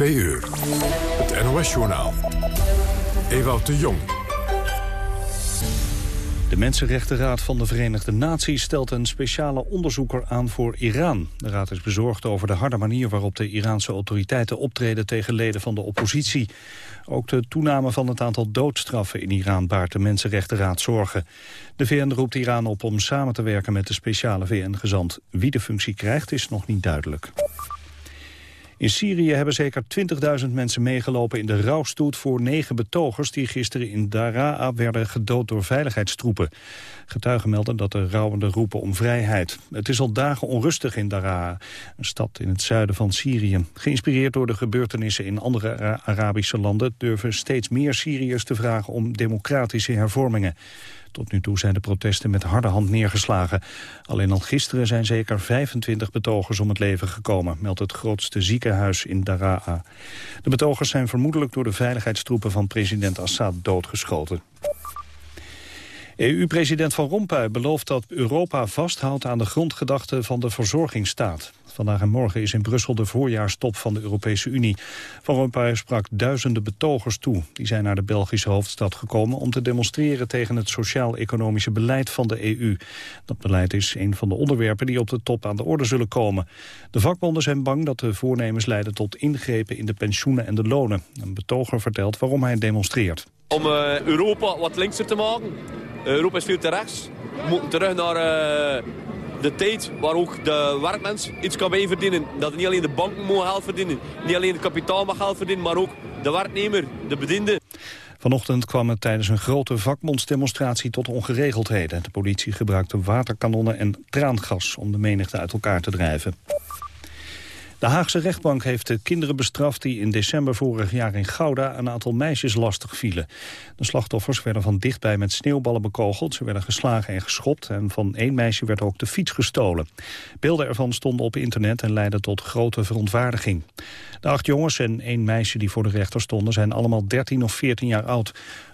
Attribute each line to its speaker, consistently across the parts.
Speaker 1: 2 uur. Het NOS-journaal. Ewout de Jong.
Speaker 2: De Mensenrechtenraad van de Verenigde Naties stelt een speciale onderzoeker aan voor Iran. De raad is bezorgd over de harde manier waarop de Iraanse autoriteiten optreden tegen leden van de oppositie. Ook de toename van het aantal doodstraffen in Iran baart de Mensenrechtenraad zorgen. De VN roept Iran op om samen te werken met de speciale VN-gezant. Wie de functie krijgt is nog niet duidelijk. In Syrië hebben zeker 20.000 mensen meegelopen in de rouwstoet voor negen betogers die gisteren in Daraa werden gedood door veiligheidstroepen. Getuigen melden dat de rouwenden roepen om vrijheid. Het is al dagen onrustig in Daraa, een stad in het zuiden van Syrië. Geïnspireerd door de gebeurtenissen in andere Arabische landen durven steeds meer Syriërs te vragen om democratische hervormingen. Tot nu toe zijn de protesten met harde hand neergeslagen. Alleen al gisteren zijn zeker 25 betogers om het leven gekomen, meldt het grootste ziekenhuis in Daraa. De betogers zijn vermoedelijk door de veiligheidstroepen van president Assad doodgeschoten. EU-president Van Rompuy belooft dat Europa vasthoudt aan de grondgedachte van de verzorgingsstaat. Vandaag en morgen is in Brussel de voorjaarstop van de Europese Unie. Van Rompuy sprak duizenden betogers toe. Die zijn naar de Belgische hoofdstad gekomen om te demonstreren tegen het sociaal-economische beleid van de EU. Dat beleid is een van de onderwerpen die op de top aan de orde zullen komen. De vakbonden zijn bang dat de voornemens leiden tot ingrepen in de pensioenen en de lonen. Een betoger vertelt waarom hij demonstreert.
Speaker 3: Om uh, Europa wat linkser te maken. Europa is veel te rechts. We moeten terug naar... De tijd waar ook de werkmens iets kan bijverdienen. Dat niet alleen de banken mogen geld verdienen, niet alleen het kapitaal mag geld verdienen, maar ook de werknemer, de bediende.
Speaker 2: Vanochtend kwam het tijdens een grote vakbondsdemonstratie tot ongeregeldheden. De politie gebruikte waterkanonnen en traangas om de menigte uit elkaar te drijven. De Haagse rechtbank heeft de kinderen bestraft die in december vorig jaar in Gouda een aantal meisjes lastig vielen. De slachtoffers werden van dichtbij met sneeuwballen bekogeld, ze werden geslagen en geschopt en van één meisje werd ook de fiets gestolen. Beelden ervan stonden op internet en leidden tot grote verontwaardiging. De acht jongens en één meisje die voor de rechter stonden zijn allemaal 13 of 14 jaar oud.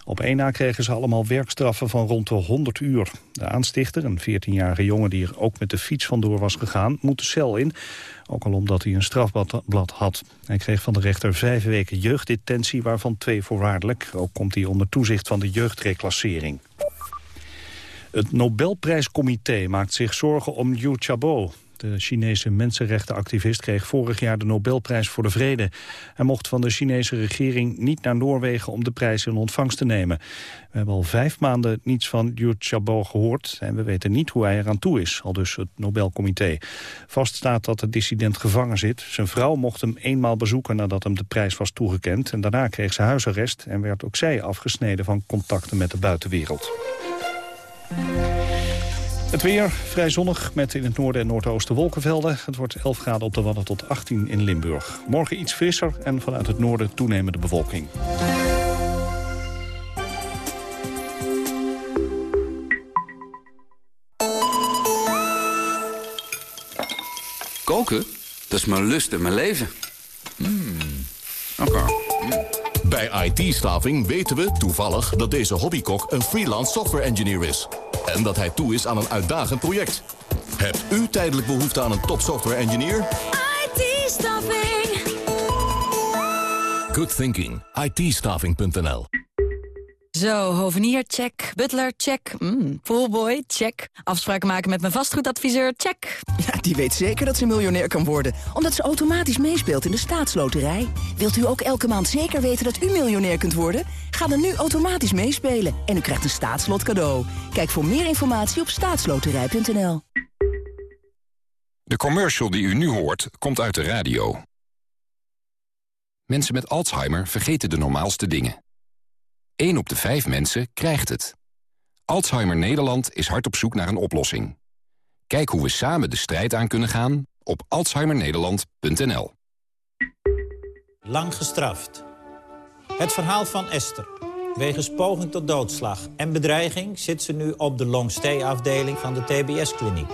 Speaker 2: Op één na kregen ze allemaal werkstraffen van rond de 100 uur. De aanstichter, een 14-jarige jongen die er ook met de fiets vandoor was gegaan, moet de cel in. Ook al omdat hij een strafblad had. Hij kreeg van de rechter vijf weken jeugddetentie, waarvan twee voorwaardelijk. Ook komt hij onder toezicht van de jeugdreclassering. Het Nobelprijscomité maakt zich zorgen om Liu Xiaobo. De Chinese mensenrechtenactivist kreeg vorig jaar de Nobelprijs voor de Vrede. Hij mocht van de Chinese regering niet naar Noorwegen om de prijs in ontvangst te nemen. We hebben al vijf maanden niets van Liu Xiaobo gehoord... en we weten niet hoe hij eraan toe is, al dus het Nobelcomité. Vast staat dat de dissident gevangen zit. Zijn vrouw mocht hem eenmaal bezoeken nadat hem de prijs was toegekend... en daarna kreeg ze huisarrest en werd ook zij afgesneden van contacten met de buitenwereld. Het weer vrij zonnig met in het noorden en noordoosten wolkenvelden. Het wordt 11 graden op de Wadden tot 18 in Limburg. Morgen iets frisser en vanuit het noorden toenemende bewolking.
Speaker 4: Koken? Dat is mijn lust en mijn leven. Mm. Oké.
Speaker 5: Bij IT-staving weten we toevallig dat deze hobbykok een freelance software engineer is. En dat hij toe is aan een uitdagend project. Hebt u tijdelijk behoefte aan een top software engineer?
Speaker 6: IT-staffing.
Speaker 5: Good thinking. it
Speaker 6: Zo, hovenier, check. Butler, check. Mm, poolboy, check. Afspraken maken met mijn vastgoedadviseur, check.
Speaker 7: Ja, die weet zeker dat ze miljonair kan worden. Omdat ze automatisch meespeelt in de staatsloterij. Wilt u ook elke maand zeker weten dat u miljonair kunt worden? Ga dan nu automatisch meespelen en u krijgt een staatslot cadeau. Kijk voor meer informatie op staatsloterij.nl.
Speaker 8: De commercial die u nu hoort, komt uit de radio. Mensen met Alzheimer vergeten de normaalste dingen. 1 op de 5 mensen krijgt het. Alzheimer Nederland is hard op zoek naar een oplossing. Kijk hoe we samen de strijd aan kunnen gaan op alzheimernederland.nl.
Speaker 9: Lang gestraft. Het verhaal van Esther. Wegens poging tot doodslag en bedreiging zit ze nu op de longstay-afdeling van de TBS-kliniek.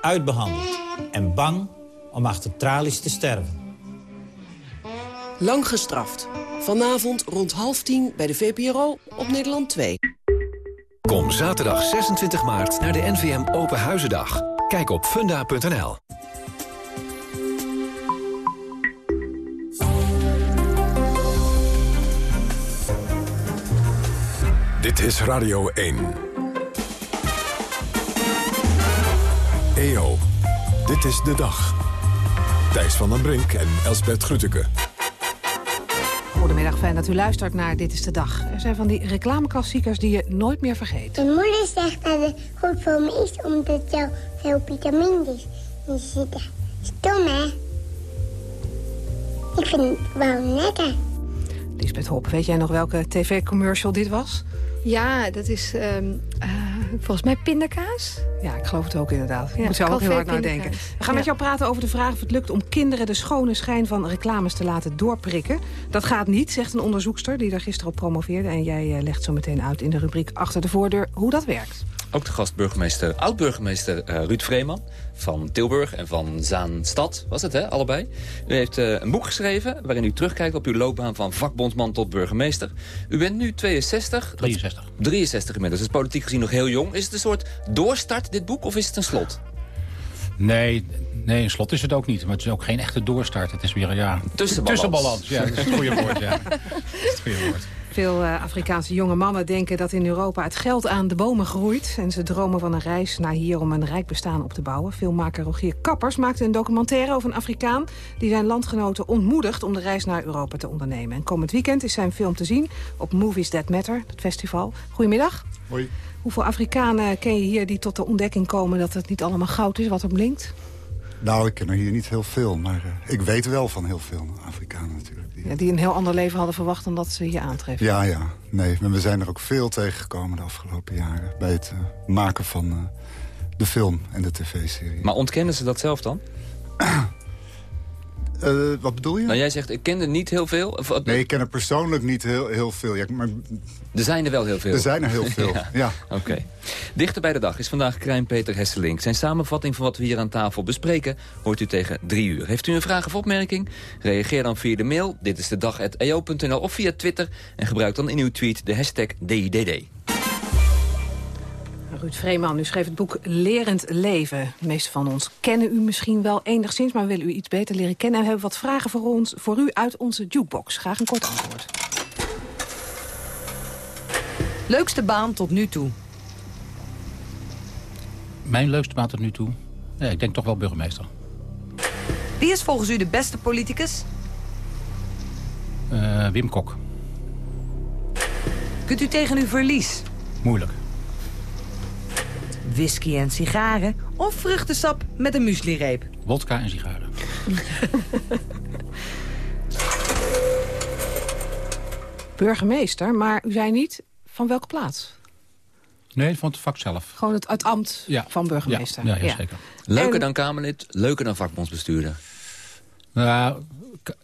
Speaker 9: Uitbehandeld en bang om achter tralies te sterven.
Speaker 10: Lang gestraft. Vanavond rond half tien bij de VPRO op Nederland 2.
Speaker 11: Kom zaterdag 26 maart naar de NVM Open Huizendag. Kijk op funda.nl.
Speaker 1: Dit is Radio 1. EO, dit is de dag. Thijs van den Brink en Elsbert Grütke.
Speaker 12: Goedemiddag, fijn dat u luistert naar Dit is de Dag. Er zijn van die reclameklassiekers die je nooit meer vergeet.
Speaker 13: Mijn moeder zegt dat het goed voor me is, omdat er veel vitamines in zitten. Stom, hè? Ik vind het wel lekker.
Speaker 12: Lisbeth Hop, weet jij nog welke tv-commercial dit was?
Speaker 14: Ja, dat is ehm, eh, volgens mij pindakaas.
Speaker 12: Ja, ik geloof het ook inderdaad. Ik
Speaker 14: Ja,
Speaker 12: moet zelf ook heel hard
Speaker 14: pindakaas.
Speaker 12: We gaan
Speaker 14: Ja.
Speaker 12: met jou praten over de vraag of het lukt om kinderen... de schone schijn van reclames te laten doorprikken. Dat gaat niet, zegt een onderzoekster die daar gisteren op promoveerde. En jij eh, legt zo meteen uit in de rubriek Achter de Voordeur hoe dat werkt.
Speaker 15: Ook de gast burgemeester, oud-burgemeester eh, Ruud Vreeman van Tilburg en van Zaanstad, was het hè, allebei. U heeft eh, een boek geschreven waarin u terugkijkt op uw loopbaan van vakbondsman tot burgemeester. U bent nu 62.
Speaker 16: 63.
Speaker 15: 63 inmiddels, dus politiek gezien nog heel jong. Is het een soort doorstart, dit boek, of is het een slot?
Speaker 16: Nee, nee, een slot is het ook niet. Maar het is ook geen echte doorstart. Het is weer ja,
Speaker 15: Tussenbalans.
Speaker 16: tussenbalans. Ja, dat is het goede woord. Ja. Dat is het goede woord.
Speaker 12: Veel eh, Afrikaanse jonge mannen denken dat in Europa het geld aan de bomen groeit. En ze dromen van een reis naar hier om een rijk bestaan op te bouwen. Filmmaker Rogier Kappers maakte een documentaire over een Afrikaan... die zijn landgenoten ontmoedigt om de reis naar Europa te ondernemen. En komend weekend is zijn film te zien op Movies That Matter, het festival. Goedemiddag.
Speaker 17: Hoi.
Speaker 12: Hoeveel Afrikanen ken je hier die tot de ontdekking komen... dat het niet allemaal goud is wat er blinkt?
Speaker 17: Nou, ik ken er hier niet heel veel, maar eh, ik weet wel van heel veel Afrikanen natuurlijk.
Speaker 12: Ja, die een heel ander leven hadden verwacht dan dat ze hier aantreffen.
Speaker 17: Ja, ja. Nee, maar we zijn er ook veel tegengekomen de afgelopen jaren... bij het eh, maken van eh, de film en de tv-serie.
Speaker 15: Maar ontkennen ze dat zelf dan?
Speaker 17: Eh, wat bedoel je?
Speaker 15: Nou, jij zegt, ik ken er niet heel veel. Of,
Speaker 17: Nee, ik ken er persoonlijk niet heel, heel veel. Ja, maar
Speaker 15: Er zijn er wel heel veel.
Speaker 17: er zijn er heel veel, ja.
Speaker 15: Oké. Dichter bij de dag is vandaag Krijn Peter Hesselink. Zijn samenvatting van wat we hier aan tafel bespreken... hoort u tegen drie uur. Heeft u een vraag of opmerking? Reageer dan via de mail. Dit is de dag.eo.nl of via Twitter. En gebruik dan in uw tweet de hashtag DIDD.
Speaker 12: Ruud Vreeman, u schreef het boek Lerend Leven. De meeste van ons kennen u misschien wel enigszins... maar willen u iets beter leren kennen... en hebben wat vragen voor, ons, voor u uit onze jukebox. Graag een kort antwoord.
Speaker 18: Leukste baan tot nu toe?
Speaker 16: Mijn leukste baan tot nu toe? Ja, ik denk toch wel burgemeester.
Speaker 18: Wie is volgens u de beste politicus?
Speaker 16: Eh, Wim Kok.
Speaker 18: Kunt u tegen uw verlies?
Speaker 16: Moeilijk.
Speaker 18: Whisky en sigaren of vruchtensap met een mueslireep?
Speaker 16: Wodka en sigaren.
Speaker 12: Burgemeester, maar u zei niet van welke plaats?
Speaker 16: Nee, van het vak zelf.
Speaker 12: Gewoon het, het ambt
Speaker 16: Ja.
Speaker 12: van burgemeester.
Speaker 16: Ja, ja, ja, zeker.
Speaker 15: Leuker
Speaker 12: En-
Speaker 15: dan Kamerlid, leuker dan vakbondsbestuurder.
Speaker 16: Nou,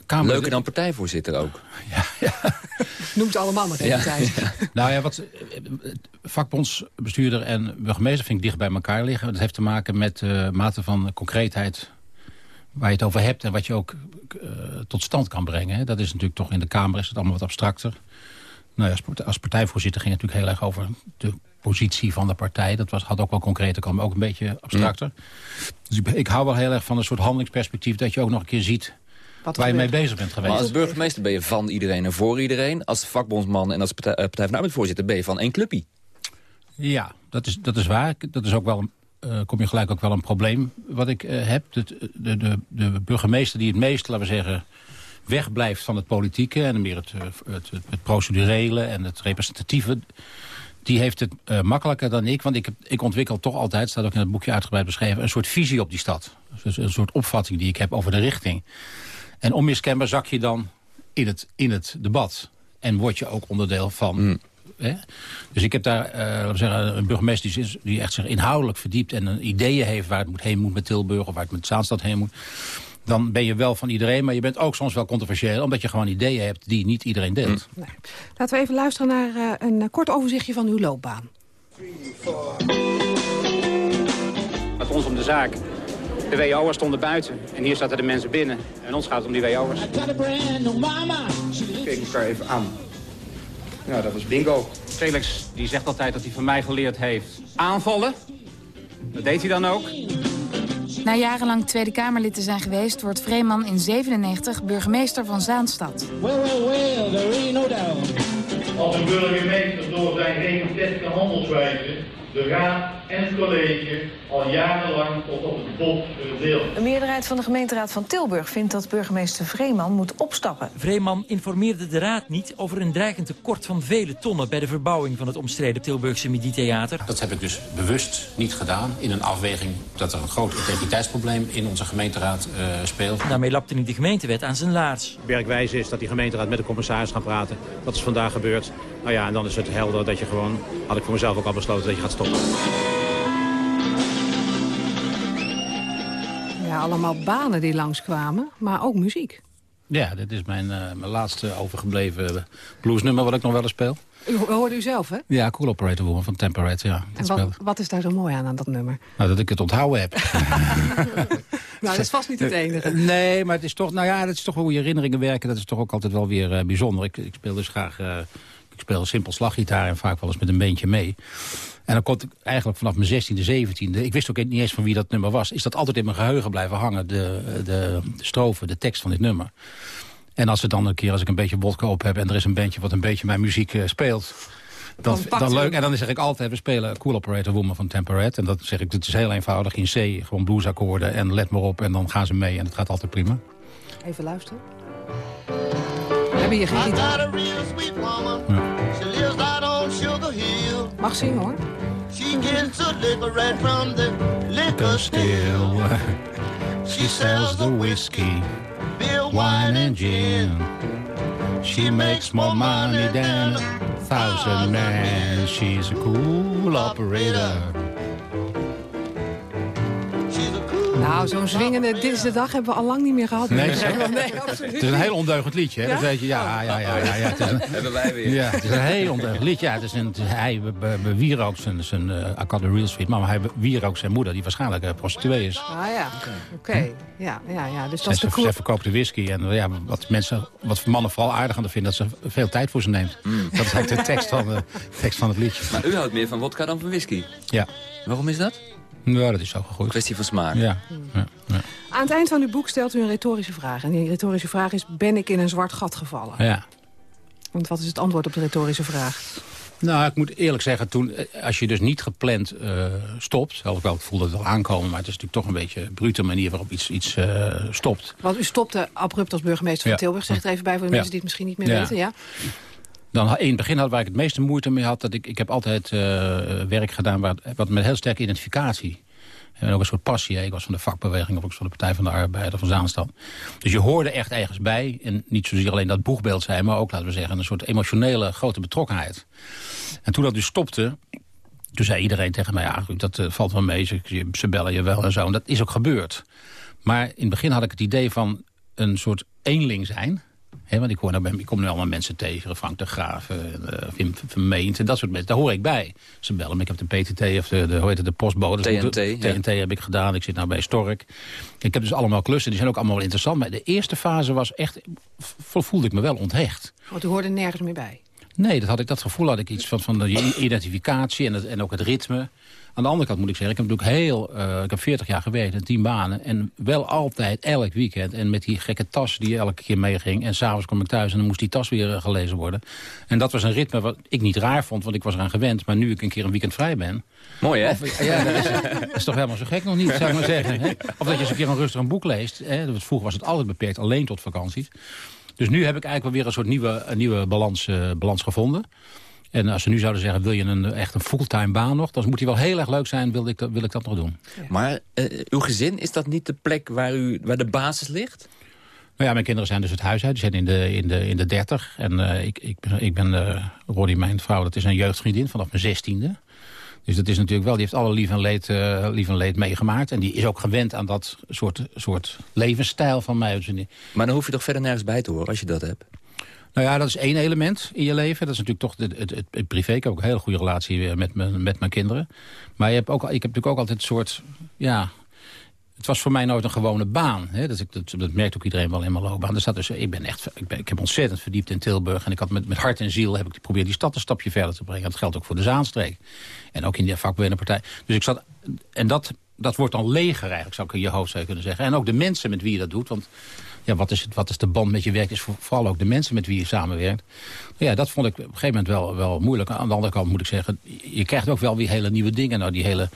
Speaker 16: Kamer...
Speaker 15: Leuker dan partijvoorzitter ook.
Speaker 12: Noemt allemaal maar
Speaker 15: Ja.
Speaker 12: tijd.
Speaker 16: Nou ja, wat eh, vakbondsbestuurder en burgemeester vind ik dicht bij elkaar liggen. Dat heeft te maken met de mate van concreetheid waar je het over hebt en wat je ook eh, tot stand kan brengen. hè. Dat is natuurlijk toch in de Kamer is het allemaal wat abstracter. Nou ja, als partijvoorzitter ging het natuurlijk heel erg over de positie van de partij. Dat was, had ook wel concreter kan, maar ook een beetje abstracter. Dus ik, ik hou wel heel erg van een soort handelingsperspectief... dat je ook nog een keer ziet
Speaker 12: Wat
Speaker 16: waar je mee bezig bent geweest.
Speaker 15: Maar als burgemeester ben je van iedereen en voor iedereen. Als vakbondsman en als partij, eh, partij van de ben je van één clubje.
Speaker 16: Ja, dat is, dat is waar. Dat is ook wel, eh, kom je gelijk ook wel een probleem wat ik eh, heb. De, de, de, de burgemeester die het meest, laten we zeggen, wegblijft van het politieke... en meer het, het, het, het procedurele en het representatieve... die heeft het eh, makkelijker dan ik. Want ik, heb, ik ontwikkel toch altijd, staat ook in het boekje uitgebreid beschreven... een soort visie op die stad. Dus een soort opvatting die ik heb over de richting. En onmiskenbaar zak je dan in het, in het debat. En word je ook onderdeel van... Hè? Dus ik heb daar we zeggen, een burgemeester die, is- die echt zich inhoudelijk verdiept... en een ideeën heeft waar het moet heen moet met Tilburg... of waar het met Zaanstad heen moet. Dan ben je wel van iedereen, maar je bent ook soms wel controversieel... omdat je gewoon ideeën hebt die niet iedereen deelt.
Speaker 12: Laten we even luisteren naar eh, een eh, kort overzichtje van uw loopbaan.
Speaker 19: Het ons om de zaak. De WO'ers stonden buiten en hier zaten de mensen binnen. En ons gaat het om die WO'ers. Kijk elkaar even aan. Ja, dat was bingo. Felix die zegt altijd dat hij van mij geleerd heeft aanvallen. Dat deed hij dan ook.
Speaker 20: Na jarenlang Tweede Kamerlid te zijn geweest... wordt Vreeman in 97 burgemeester van Zaanstad.
Speaker 21: Well, well, well, there ain't no doubt. als een burgemeester door zijn democratische handelswijze de raad en het college al jarenlang tot op het bot verdeeld.
Speaker 22: Een meerderheid van de gemeenteraad van Tilburg vindt dat burgemeester Vreeman moet opstappen.
Speaker 23: Vreeman informeerde de raad niet over een dreigend tekort van vele tonnen... bij de verbouwing van het omstreden Tilburgse Midi-theater.
Speaker 24: Dat heb ik dus bewust niet gedaan in een afweging... dat er een groot integriteitsprobleem in onze gemeenteraad uh, speelt.
Speaker 23: Daarmee lapte niet de gemeentewet aan zijn laars.
Speaker 25: Werkwijze is dat die gemeenteraad met de commissaris gaat praten. Dat is vandaag gebeurd. Nou ja, en dan is het helder dat je gewoon, had ik voor mezelf ook al besloten, dat je gaat stoppen.
Speaker 12: Ja, allemaal banen die langskwamen, maar ook muziek.
Speaker 16: Ja, dit is mijn, uh, mijn laatste overgebleven bluesnummer wat ik nog wel eens speel.
Speaker 12: U hoorde u zelf, hè?
Speaker 16: Ja, Cool Operator Woman van Temperate, ja.
Speaker 12: En wat, wat, is daar zo mooi aan, aan dat nummer?
Speaker 16: Nou, dat ik het onthouden heb.
Speaker 12: nou, dat is vast niet het enige.
Speaker 16: Nee, maar het is toch, nou ja, dat is toch hoe je herinneringen werken. Dat is toch ook altijd wel weer uh, bijzonder. Ik, ik, speel dus graag... Uh, ik speel simpel slaggitaar en vaak wel eens met een beentje mee. En dan ik eigenlijk vanaf mijn 16e, 17e... ik wist ook niet eens van wie dat nummer was... is dat altijd in mijn geheugen blijven hangen, de, de, de strofe, de tekst van dit nummer. En als het dan een keer, als ik een beetje wodka op heb... en er is een bandje wat een beetje mijn muziek uh, speelt... Dat, dan, dan leuk. En dan zeg ik altijd, we spelen Cool Operator Woman van Temperate. En dat zeg ik, het is heel eenvoudig in C. Gewoon bluesakkoorden en let maar op. En dan gaan ze mee en het gaat altijd prima.
Speaker 12: Even luisteren. We hebben hier geen gitaar. Mag zingen hoor. She gets the liquor right from the liquor still.
Speaker 16: She sells the whiskey, wine and gin. She makes more money than a thousand men. She's a cool operator.
Speaker 12: Nou, zo'n zwingende Dit is de dag hebben we al lang niet meer gehad.
Speaker 16: Nee, nee absoluut Het is een heel ondeugend liedje, hè? Ja? Dat weet je. Ja, ja, ja. ja, ja, het is een,
Speaker 15: hebben wij weer.
Speaker 16: Ja, het is een heel ondeugend liedje. Ja, het is een, het is, hij bewierookt zijn, zijn uh, real sweet, maar hij bewierookt zijn moeder, die waarschijnlijk uh, prostituee is.
Speaker 12: Ah ja, oké. Okay. Hm? Ja, ja, ja. Dus dat is de
Speaker 16: cool... Zij verkoopt de whisky. En ja, wat mensen, wat mannen vooral aardig aan vinden, dat ze veel tijd voor ze neemt. Mm. Dat is eigenlijk de tekst van, de tekst van het liedje.
Speaker 15: Maar u houdt meer van wodka dan van whisky?
Speaker 16: Ja.
Speaker 15: Waarom is dat?
Speaker 16: Ja, dat is zo gegroeid.
Speaker 15: Kwestie van smaak.
Speaker 16: Ja. ja. ja.
Speaker 12: Aan het eind van uw boek stelt u een retorische vraag. En die retorische vraag is, ben ik in een zwart gat gevallen?
Speaker 16: Ja.
Speaker 12: Want wat is het antwoord op de retorische vraag?
Speaker 16: Nou, ik moet eerlijk zeggen, toen, als je dus niet gepland uh, stopt... hoewel ik voelde het wel aankomen, maar het is natuurlijk toch een beetje een brute manier waarop iets, iets uh, stopt.
Speaker 12: Want u stopte abrupt als burgemeester van ja. Tilburg, zeg het even bij voor de mensen die het misschien niet meer ja. weten. Ja.
Speaker 16: Dan in het begin had waar ik het meeste moeite mee had... dat ik, ik heb altijd uh, werk gedaan waar, wat met heel sterke identificatie. En ook een soort passie. Ik was van de vakbeweging of ook van de Partij van de Arbeid of van Zaanstad. Dus je hoorde echt ergens bij. En niet zozeer alleen dat boegbeeld zijn, maar ook, laten we zeggen... een soort emotionele grote betrokkenheid. En toen dat dus stopte... Toen zei iedereen tegen mij, ja, dat uh, valt wel mee, ze, ze bellen je wel en zo. En dat is ook gebeurd. Maar in het begin had ik het idee van een soort eenling zijn... He, want ik, hoor nou, ik kom nu allemaal mensen tegen, Frank de Graaf, uh, Wim Vermeent en dat soort mensen. Daar hoor ik bij. Ze bellen me, ik heb de PTT of de, de, hoe heet het, de postbode.
Speaker 15: TNT.
Speaker 16: TNT heb ik gedaan, ik zit nou bij Stork. Ik heb dus allemaal klussen, die zijn ook allemaal wel interessant. Maar de eerste fase was echt, voelde ik me wel onthecht.
Speaker 12: Want u hoorde nergens meer bij?
Speaker 16: Nee, dat, had ik, dat gevoel had ik iets van, van de identificatie en, het, en ook het ritme. Aan de andere kant moet ik zeggen, ik heb natuurlijk heel, uh, ik heb 40 jaar gewerkt in 10 banen. En wel altijd, elk weekend. En met die gekke tas die elke keer meeging. En s'avonds kom ik thuis en dan moest die tas weer uh, gelezen worden. En dat was een ritme wat ik niet raar vond, want ik was eraan gewend. Maar nu ik een keer een weekend vrij ben.
Speaker 15: Mooi, hè?
Speaker 16: Of, ja, dat is, dat is, toch helemaal zo gek nog niet, zou ik maar zeggen. Hè? Of dat je eens een keer een rustig een boek leest. Hè? Vroeger was het altijd beperkt, alleen tot vakanties. Dus nu heb ik eigenlijk wel weer een soort nieuwe, een nieuwe balans, uh, balans gevonden. En als ze nu zouden zeggen, wil je een, echt een fulltime baan nog... dan moet die wel heel erg leuk zijn, wil ik dat, wil ik dat nog doen.
Speaker 15: Maar uh, uw gezin, is dat niet de plek waar, u, waar de basis ligt?
Speaker 16: Nou ja, mijn kinderen zijn dus het huis uit. Die zijn in de, in de, in de dertig. En uh, ik, ik, ik ben uh, Roddy, mijn vrouw, dat is een jeugdvriendin vanaf mijn zestiende. Dus dat is natuurlijk wel, die heeft alle lief en leed, uh, lief en leed meegemaakt. En die is ook gewend aan dat soort, soort levensstijl van mij.
Speaker 15: Maar dan hoef je toch verder nergens bij te horen als je dat hebt?
Speaker 16: Nou ja, dat is één element in je leven. Dat is natuurlijk toch het, het, het privé. Ik heb ook een hele goede relatie met, mijn, met mijn kinderen. Maar je hebt ook, ik heb natuurlijk ook altijd een soort... Ja, het was voor mij nooit een gewone baan. Hè? Dat, dat, merkt ook iedereen wel in mijn loopbaan. Dus dat is, ik, ben echt, ik, ben, ik heb ontzettend verdiept in Tilburg. En ik had met, met hart en ziel heb ik geprobeerd die stad een stapje verder te brengen. Dat geldt ook voor de Zaanstreek. En ook in de vakbewenderpartij. Dus ik zat... En dat, dat wordt dan leger eigenlijk, zou ik in je hoofd kunnen zeggen. En ook de mensen met wie je dat doet. Want ja, wat, is het, wat is de band met je werk? Is voor, vooral ook de mensen met wie je samenwerkt. Ja, dat vond ik op een gegeven moment wel, wel moeilijk. Aan de andere kant moet ik zeggen, je krijgt ook wel weer hele nieuwe dingen. Nou, die hele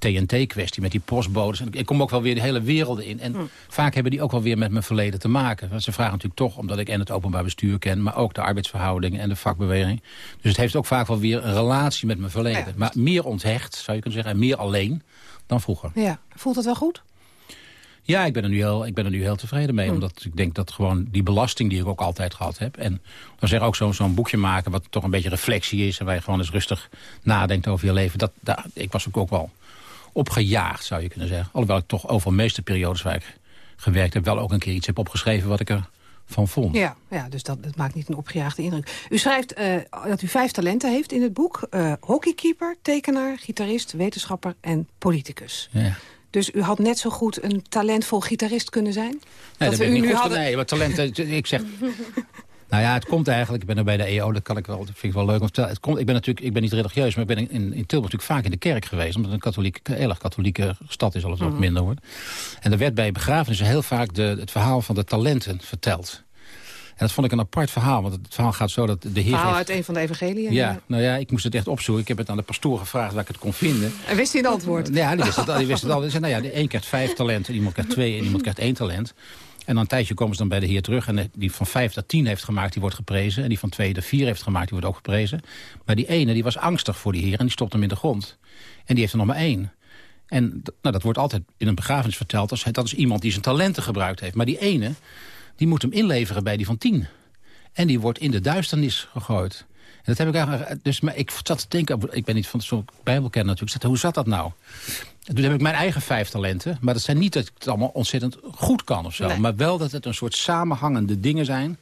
Speaker 16: TNT-kwestie met die postbodes. Ik kom ook wel weer de hele werelden in. En vaak hebben die ook wel weer met mijn verleden te maken. Want ze vragen natuurlijk toch, omdat ik en het openbaar bestuur ken... maar ook de arbeidsverhoudingen en de vakbeweging. Dus het heeft ook vaak wel weer een relatie met mijn verleden. Maar meer onthecht, zou je kunnen zeggen, en meer alleen dan vroeger.
Speaker 12: Ja, voelt dat wel goed?
Speaker 16: Ja, ik ben er nu heel, ik ben er nu heel tevreden mee. Omdat ik denk dat gewoon die belasting die ik ook altijd gehad heb... en dan zeg ook zo'n zo'n boekje maken wat toch een beetje reflectie is... en waar je gewoon eens rustig nadenkt over je leven. Dat, daar, ik was ook, ook wel opgejaagd, zou je kunnen zeggen. Alhoewel ik toch over de meeste periodes waar ik gewerkt heb... wel ook een keer iets heb opgeschreven wat ik er van vond.
Speaker 12: Ja, ja dus dat, dat maakt niet een opgejaagde indruk. U schrijft uh, dat u vijf talenten heeft in het boek. Uh, hockeykeeper, tekenaar, gitarist, wetenschapper en politicus.
Speaker 16: Ja.
Speaker 12: Dus u had net zo goed een talentvol gitarist kunnen zijn?
Speaker 16: Nee,
Speaker 12: dat
Speaker 16: we
Speaker 12: u
Speaker 16: niet
Speaker 12: nu
Speaker 16: goed
Speaker 12: hadden...
Speaker 16: Nee, maar talenten... ik zeg... Nou ja, het komt eigenlijk, ik ben er bij de EO, dat kan ik wel, dat vind ik wel leuk. Het komt, ik ben natuurlijk, ik ben niet religieus, maar ik ben in, in Tilburg natuurlijk vaak in de kerk geweest. Omdat het een katholiek, heel erg katholieke stad is, al het wat
Speaker 12: Mhm.
Speaker 16: minder wordt. En er werd bij begrafenissen heel vaak de, het verhaal van de talenten verteld. En dat vond ik een apart verhaal, want het verhaal gaat zo dat de Heer
Speaker 12: Verhaal
Speaker 16: heeft-
Speaker 12: uit een van de evangeliën.
Speaker 16: ja, nou ja, ik moest het echt opzoeken. Ik heb het aan de pastoor gevraagd waar ik het kon vinden.
Speaker 12: En wist hij het antwoord?
Speaker 16: Ja, die wist het al. Die wist het al. Die zei, nou ja, de een krijgt vijf talenten, iemand krijgt twee en iemand krijgt één talent. En dan een tijdje komen ze dan bij de heer terug. En die van vijf tot tien heeft gemaakt, die wordt geprezen. En die van twee tot vier heeft gemaakt, die wordt ook geprezen. Maar die ene, die was angstig voor die heer en die stopt hem in de grond. En die heeft er nog maar één. En nou, dat wordt altijd in een begrafenis verteld. Als, dat is iemand die zijn talenten gebruikt heeft. Maar die ene, die moet hem inleveren bij die van tien. En die wordt in de duisternis gegooid. En dat heb ik eigenlijk... Dus maar ik zat te denken... Ik ben niet van zo'n bijbelkenner natuurlijk. Ik zat, hoe zat dat nou? En toen heb ik mijn eigen vijf talenten. Maar dat zijn niet dat ik het allemaal ontzettend goed kan of zo.
Speaker 12: Nee.
Speaker 16: Maar wel dat het een soort samenhangende dingen zijn...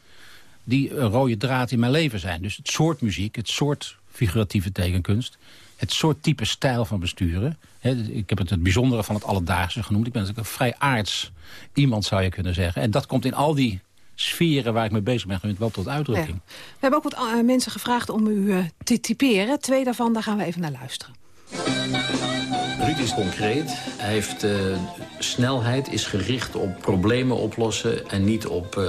Speaker 16: die een rode draad in mijn leven zijn. Dus het soort muziek, het soort figuratieve tekenkunst... het soort type stijl van besturen. Hè, ik heb het het bijzondere van het alledaagse genoemd. Ik ben natuurlijk een vrij aards iemand, zou je kunnen zeggen. En dat komt in al die sferen waar ik mee bezig ben... wel tot uitdrukking.
Speaker 12: We hebben ook wat eh, mensen gevraagd om u eh, te typeren. Twee daarvan, daar gaan we even naar luisteren.
Speaker 26: Ruud is concreet. Hij heeft eh, snelheid, is gericht op problemen oplossen en niet op eh,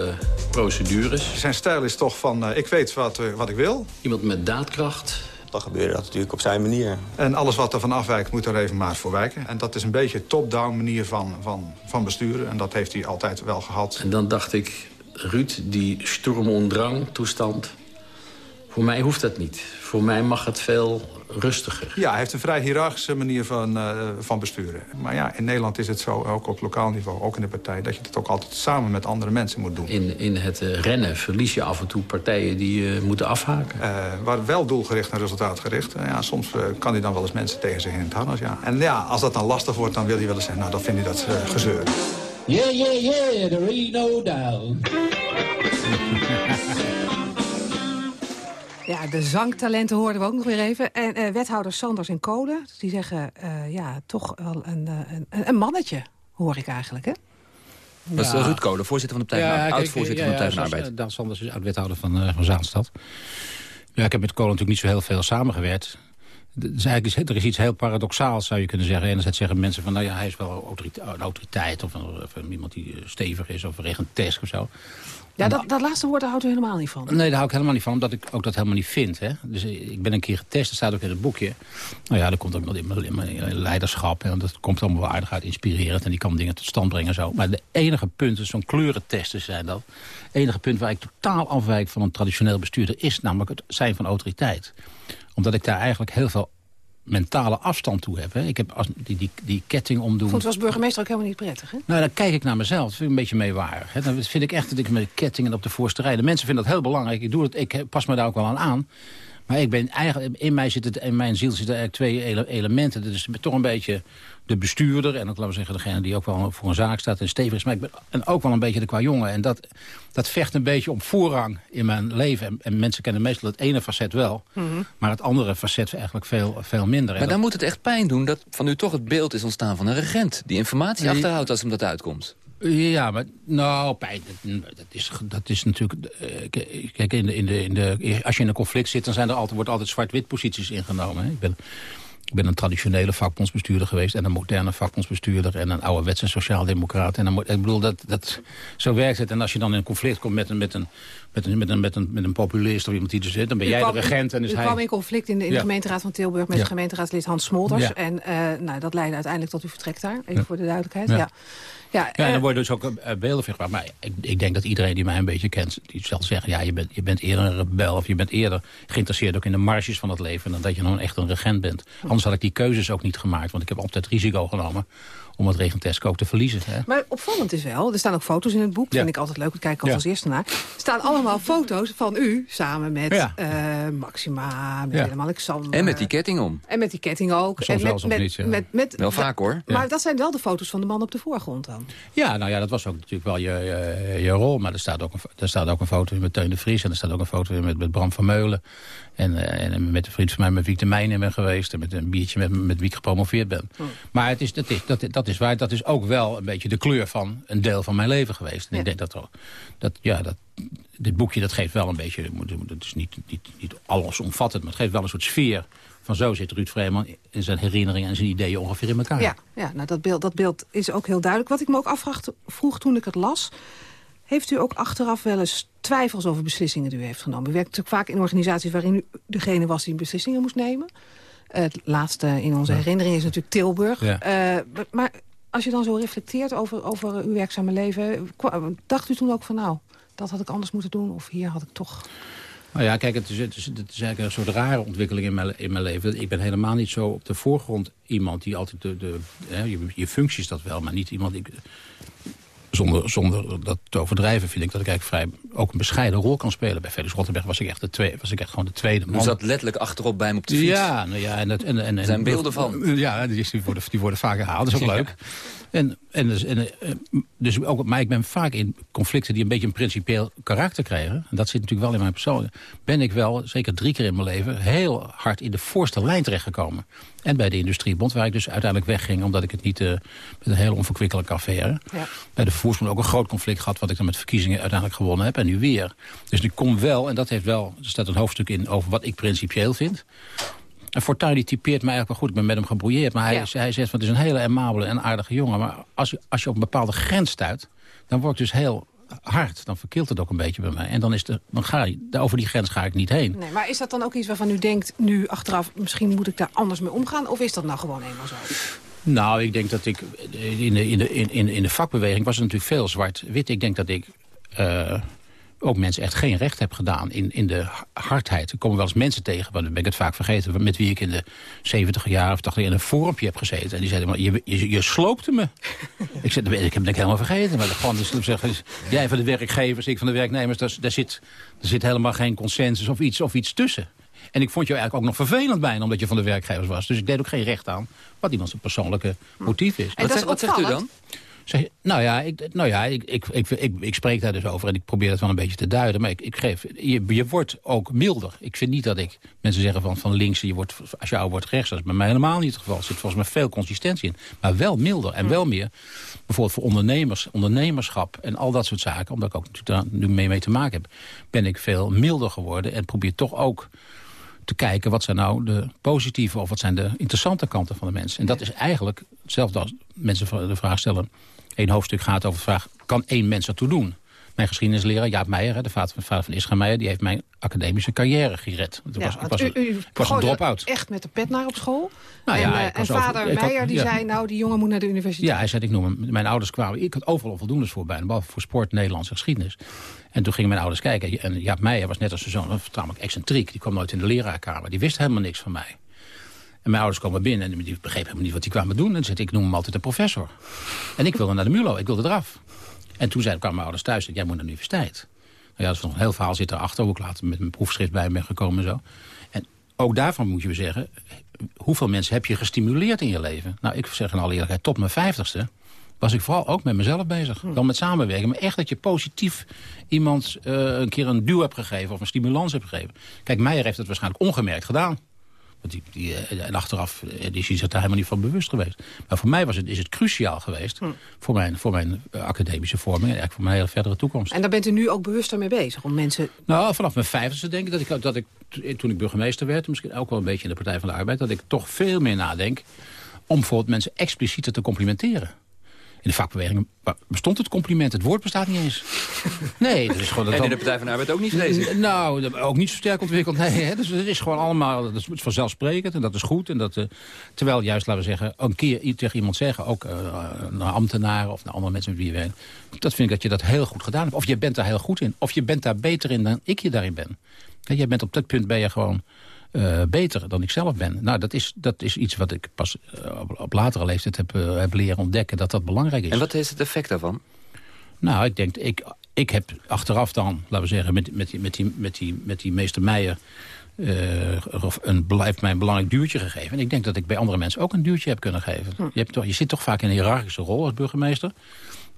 Speaker 26: procedures.
Speaker 27: Zijn stijl is toch van, ik weet wat, wat ik wil.
Speaker 26: Iemand met daadkracht.
Speaker 28: Dan gebeurde dat natuurlijk op zijn manier.
Speaker 27: En alles wat ervan afwijkt, moet er even maar voor wijken. En dat is een beetje een top-down manier van, van, van besturen. En dat heeft hij altijd wel gehad.
Speaker 26: En dan dacht ik, Ruud, die sturm und drang toestand... voor mij hoeft dat niet. Voor mij mag het veel rustiger.
Speaker 27: Ja, hij heeft een vrij hiërarchische manier van, eh, van besturen. Maar ja, in Nederland is het zo, ook op lokaal niveau, ook in de partij... dat je het ook altijd samen met andere mensen moet doen.
Speaker 26: In, in het eh, rennen verlies je af en toe partijen die je moeten afhaken.
Speaker 27: Eh, waar wel doelgericht en resultaatgericht. Eh, ja, soms eh, kan hij dan wel eens mensen tegen zich in het harnas. Ja. En ja, als dat dan lastig wordt, dan wil hij wel eens zeggen... nou, dan vindt hij dat eh, gezeur.
Speaker 29: Yeah, yeah, yeah, there ain't no doubt.
Speaker 12: Ja, de zangtalenten hoorden we ook nog weer even. En eh, wethouder Sanders en Kolen, die zeggen... eh, ja, toch wel een, eh, een, een mannetje, hoor ik eigenlijk, hè?
Speaker 15: Dat is
Speaker 16: Ja.
Speaker 15: Ruud Kolen, voorzitter van de Partij van oud-voorzitter
Speaker 16: ja,
Speaker 15: van de Partij van
Speaker 16: ja,
Speaker 15: de
Speaker 16: zoals,
Speaker 15: Arbeid.
Speaker 16: Dan Sanders is oud-wethouder van, van Zaanstad. Ja, ik heb met Kolen natuurlijk niet zo heel veel samengewerkt. Er is, er is iets heel paradoxaals, zou je kunnen zeggen. Enerzijds zeggen mensen van, nou ja, hij is wel autorite- een autoriteit... of, een, of iemand die eh, stevig is, of regentesk of zo.
Speaker 12: Ja, dat, dat laatste woord daar houdt u helemaal niet van.
Speaker 16: Nee, daar hou ik helemaal niet van, omdat ik ook dat helemaal niet vind. Hè. Dus eh, ik ben een keer getest, dat staat ook in het boekje. Nou ja, dat komt ook wel in mijn, in mijn leiderschap. En dat komt allemaal wel aardig uit, inspirerend. En die kan dingen tot stand brengen en zo. Maar de enige punten, zo'n kleurentesten zijn dat. Het enige punt waar ik totaal afwijk van een traditioneel bestuurder... is namelijk het zijn van autoriteit. Omdat ik daar eigenlijk heel veel mentale afstand toe heb. Hè. Ik heb als, die, die, die ketting omdoen.
Speaker 12: U als burgemeester ook helemaal niet prettig, hè?
Speaker 16: Nou, dan kijk ik naar mezelf. Dat vind ik een beetje meewarig. Hè. Dan vind ik echt dat ik met kettingen op de voorste rij... De mensen vinden dat heel belangrijk. Ik, doe het, ik pas me daar ook wel aan aan. Maar ik ben eigenlijk, in, mij zit het, in mijn ziel zitten eigenlijk twee ele- elementen. Dat is toch een beetje de bestuurder... en ook, laten we zeggen, degene die ook wel voor een zaak staat en stevig is. Maar ik ben en ook wel een beetje de qua jongen. En dat, dat vecht een beetje om voorrang in mijn leven. En, en mensen kennen meestal het ene facet wel... maar het andere facet eigenlijk veel, veel minder.
Speaker 15: Maar dan moet het echt pijn doen dat van u toch het beeld is ontstaan van een regent... die informatie
Speaker 16: Nee.
Speaker 15: achterhoudt als hem dat uitkomt.
Speaker 16: Ja, maar nou, pijn, dat, is, dat is natuurlijk... eh, Kijk, in de, in de, in de, als je in een conflict zit, dan zijn er altijd, wordt altijd zwart-wit posities ingenomen. Hè. Ik ben, Ik ben een traditionele vakbondsbestuurder geweest... en een moderne vakbondsbestuurder en een ouderwetse sociaaldemocraat. En dan, ik bedoel, dat, dat, zo werkt het. En als je dan in conflict komt met een, met een, met een, met een, met een, met een populist... of iemand die er zit, dan ben
Speaker 12: U
Speaker 16: jij
Speaker 12: kwam-
Speaker 16: de regent en is
Speaker 12: u
Speaker 16: hij...
Speaker 12: kwam in conflict in de, in de
Speaker 16: Ja.
Speaker 12: gemeenteraad van Tilburg... met
Speaker 16: Ja.
Speaker 12: de gemeenteraadslid Hans Smolders.
Speaker 16: Ja.
Speaker 12: En eh, nou, dat leidde uiteindelijk tot uw vertrek daar. Even voor de duidelijkheid.
Speaker 16: Ja.
Speaker 12: Ja.
Speaker 16: En
Speaker 12: eh,
Speaker 16: dan worden dus ook eh, beelden gemaakt. Maar ik, ik denk dat iedereen die mij een beetje kent... die zal zeggen, ja, je bent, je bent eerder een rebel... of je bent eerder geïnteresseerd ook in de marges van het leven... dan dat je nou echt een regent bent. Anders had ik die keuzes ook niet gemaakt. Want ik heb altijd risico genomen om het regentesk ook te verliezen. Hè.
Speaker 12: Maar opvallend is wel, er staan ook foto's in het boek.
Speaker 16: Ja.
Speaker 12: Vind ik altijd leuk, ik kijk als eerste naar. Er staan allemaal foto's van u, samen met
Speaker 16: Ja.
Speaker 12: eh, Maxima, met
Speaker 15: Ja.
Speaker 12: Willem-Alexander.
Speaker 15: En met die ketting om.
Speaker 12: En met die ketting ook.
Speaker 16: Soms
Speaker 12: en
Speaker 16: wel,
Speaker 12: met,
Speaker 16: soms
Speaker 12: met,
Speaker 16: niet, ja.
Speaker 12: met, met,
Speaker 15: Wel vaak, hoor.
Speaker 12: Maar dat zijn wel de foto's van de man op de voorgrond dan.
Speaker 16: Ja, nou ja, dat was ook natuurlijk wel je, je, je rol. Maar er staat, ook een, er staat ook een foto in met Teun de Vries... en er staat ook een foto met, met Bram van Meulen. En, eh, en met een vriend van mij met wie ik de mijn in ben geweest... en met een biertje met, met wie ik gepromoveerd ben. Maar het is, dat, is, dat, dat is waar, dat is ook wel een beetje de kleur van een deel van mijn leven geweest. En
Speaker 12: Ja.
Speaker 16: ik denk dat, dat, ja, dat dit boekje dat geeft wel een beetje... Het is niet, niet, niet allesomvattend, maar het geeft wel een soort sfeer... van zo zit Ruud Vreeman in zijn herinneringen en zijn ideeën ongeveer in elkaar.
Speaker 12: Ja, ja nou dat, beeld, dat beeld is ook heel duidelijk. Wat ik me ook afvraag, vroeg toen ik het las... heeft u ook achteraf wel eens twijfels over beslissingen die u heeft genomen? U werkt natuurlijk vaak in organisaties waarin u degene was die beslissingen moest nemen. Het laatste in onze herinnering is natuurlijk Tilburg.
Speaker 16: Ja.
Speaker 12: Eh, maar- als je dan zo reflecteert over, over uw werkzame leven... dacht u toen ook van nou, dat had ik anders moeten doen... of hier had ik toch...
Speaker 16: Nou ja, kijk, het is, het, is, het is eigenlijk een soort rare ontwikkeling in mijn, in mijn leven. Ik ben helemaal niet zo op de voorgrond iemand die altijd de... de hè, je, je functie is dat wel, maar niet iemand die... Zonder, zonder dat te overdrijven vind ik dat ik eigenlijk vrij ook een bescheiden rol kan spelen. Bij Felix Rottenberg was ik echt, de twee, was ik echt gewoon de tweede man.
Speaker 15: zat letterlijk achterop bij hem op de fiets.
Speaker 16: Ja, nou ja, en, dat, en, en, en,
Speaker 15: zijn beelden van.
Speaker 16: Ja, die, worden, die worden vaak gehaald, dat is ook leuk. En, en, dus, en, eh, dus ook, maar ik ben vaak in conflicten die een beetje een principieel karakter krijgen. En dat zit natuurlijk wel in mijn persoon. Ben ik wel, zeker drie keer in mijn leven, heel hard in de voorste lijn terechtgekomen. En bij de Industriebond, waar ik dus uiteindelijk wegging... omdat ik het niet eh, met een hele onverkwikkelijke affaire...
Speaker 12: Ja.
Speaker 16: bij de vervoersbond ook een groot conflict gehad... wat ik dan met verkiezingen uiteindelijk gewonnen heb. En nu weer. Dus ik kom wel, en dat heeft wel... er staat een hoofdstuk in over wat ik principieel vind... En Fortuyn die typeert mij eigenlijk wel goed. Ik ben met hem gebrouilleerd. Maar hij,
Speaker 12: Ja.
Speaker 16: hij zegt, van, het is een hele amabele en aardige jongen. Maar als je, als je op een bepaalde grens stuit... dan wordt het dus heel hard. Dan verkeelt het ook een beetje bij mij. En dan, is de, dan ga je, over die grens ga ik niet heen.
Speaker 12: Nee, maar is dat dan ook iets waarvan u denkt, nu achteraf... misschien moet ik daar anders mee omgaan? Of is dat nou gewoon eenmaal zo?
Speaker 16: Nou, ik denk dat ik... In de, in de, in, in, in de vakbeweging was het natuurlijk veel zwart-wit. Ik denk dat ik... eh, ook mensen echt geen recht heb gedaan in, in de hardheid. Er komen wel eens mensen tegen, maar dan ben ik het vaak vergeten... met wie ik in de 70 jaar of 80 in een forumpje heb gezeten. En die zeiden, maar je, je, je sloopte me. ik zei, ik heb het helemaal vergeten. Maar gewoon, dus, zeggen, jij van de werkgevers, ik van de werknemers... Daar, daar, zit, er zit helemaal geen consensus of iets, of iets tussen. En ik vond je eigenlijk ook nog vervelend bijna, omdat je van de werkgevers was. Dus ik deed ook geen recht aan wat iemands persoonlijke motief is.
Speaker 12: En dat is
Speaker 15: wat zegt u dan?
Speaker 16: Zeg, nou ja, ik, nou ja ik, ik, ik, ik, ik spreek daar dus over en ik probeer het wel een beetje te duiden. Maar ik, ik geef, je, je wordt ook milder. Ik vind niet dat ik, mensen zeggen van, van links, je wordt, als je oud wordt rechts. Dat is bij mij helemaal niet het geval. Er zit volgens mij veel consistentie in. Maar wel milder en wel meer, bijvoorbeeld voor ondernemers, ondernemerschap en al dat soort zaken. Omdat ik ook natuurlijk daar nu mee, mee te maken heb, ben ik veel milder geworden. En probeer toch ook te kijken wat zijn nou de positieve of wat zijn de interessante kanten van de mensen. En dat is eigenlijk hetzelfde als mensen de vraag stellen. Eén hoofdstuk gaat over de vraag, kan één mens ertoe doen? Mijn geschiedenisleraar, Jaap Meijer, de vader van, Ischa Meijer... die heeft mijn academische carrière gered. Ik was, ik was,
Speaker 12: u,
Speaker 16: een-
Speaker 12: u
Speaker 16: ik was een
Speaker 12: gooide
Speaker 16: drop-out.
Speaker 12: echt met de pet naar op school.
Speaker 16: Nou
Speaker 12: en
Speaker 16: ja,
Speaker 12: eh, en
Speaker 16: over-
Speaker 12: vader
Speaker 16: had-
Speaker 12: Meijer die
Speaker 16: ja.
Speaker 12: zei, nou, die jongen moet naar de universiteit.
Speaker 16: Ja, hij zei, ik noem hem, mijn ouders kwamen... Ik had overal voldoendes voor bijna, behalve voor sport, Nederlandse geschiedenis. En toen gingen mijn ouders kijken. En Jaap Meijer was net als zijn zoon, tamelijk excentriek. Die kwam nooit in de leraarkamer. Die wist helemaal niks van mij. En mijn ouders kwamen binnen en die begrepen helemaal niet wat die kwamen doen. En zei, ik noem hem altijd een professor. En ik wilde naar de MULO, ik wilde eraf. En toen zei, kwamen mijn ouders thuis en jij moet naar de universiteit. Nou ja, dat is nog een heel verhaal zit erachter. Hoe ik later met mijn proefschrift bij ben gekomen en zo. En ook daarvan moet je zeggen... hoeveel mensen heb je gestimuleerd in je leven? Nou, ik zeg in alle eerlijkheid, tot mijn vijftigste... was ik vooral ook met mezelf bezig. Wel met samenwerken. Maar echt dat je positief iemand eh, een keer een duw hebt gegeven... of een stimulans hebt gegeven. Kijk, Meijer heeft het waarschijnlijk ongemerkt gedaan. Want die, die, eh, en achteraf eh, is hij zich daar helemaal niet van bewust geweest. Maar voor mij was het, is het cruciaal geweest hm. voor mijn, voor mijn eh, academische vorming... en eigenlijk voor mijn hele verdere toekomst.
Speaker 12: En daar bent u nu ook bewuster mee bezig? Om mensen...
Speaker 16: Nou, vanaf mijn vijftigste denk ik dat ik, dat ik toen ik burgemeester werd... misschien ook wel een beetje in de Partij van de Arbeid... dat ik toch veel meer nadenk om bijvoorbeeld mensen explicieter te complimenteren. In de vakbeweging bestond het compliment. Het woord bestaat niet eens. Nee, dat is gewoon...
Speaker 15: en in de Partij van de Arbeid ook niet, lezen.
Speaker 16: Nou, ook niet zo sterk ontwikkeld. Nee, hè. Dus het is gewoon allemaal dat is vanzelfsprekend en dat is goed. En dat, uh, terwijl juist, laten we zeggen, een keer tegen iemand zeggen... ook uh, naar ambtenaren of naar andere mensen met wie je werkt... dat vind ik dat je dat heel goed gedaan hebt. Of je bent daar heel goed in. Of je bent daar beter in dan ik je daarin ben. Jij bent op dat punt ben je gewoon uh, beter dan ik zelf ben. Nou, dat is, dat is iets wat ik pas uh, op, op, latere leeftijd heb, uh, heb leren ontdekken, dat dat belangrijk is.
Speaker 15: En wat is het effect daarvan?
Speaker 16: Nou, ik denk, ik, ik heb achteraf dan, laten we zeggen, met, met, die, met, die, met, die, met die meester Meijer... een, heeft mij een belangrijk duwtje gegeven. En ik denk dat ik bij andere mensen ook een duwtje heb kunnen geven. Hm. Je, hebt toch, je zit toch vaak in een hiërarchische rol als burgemeester.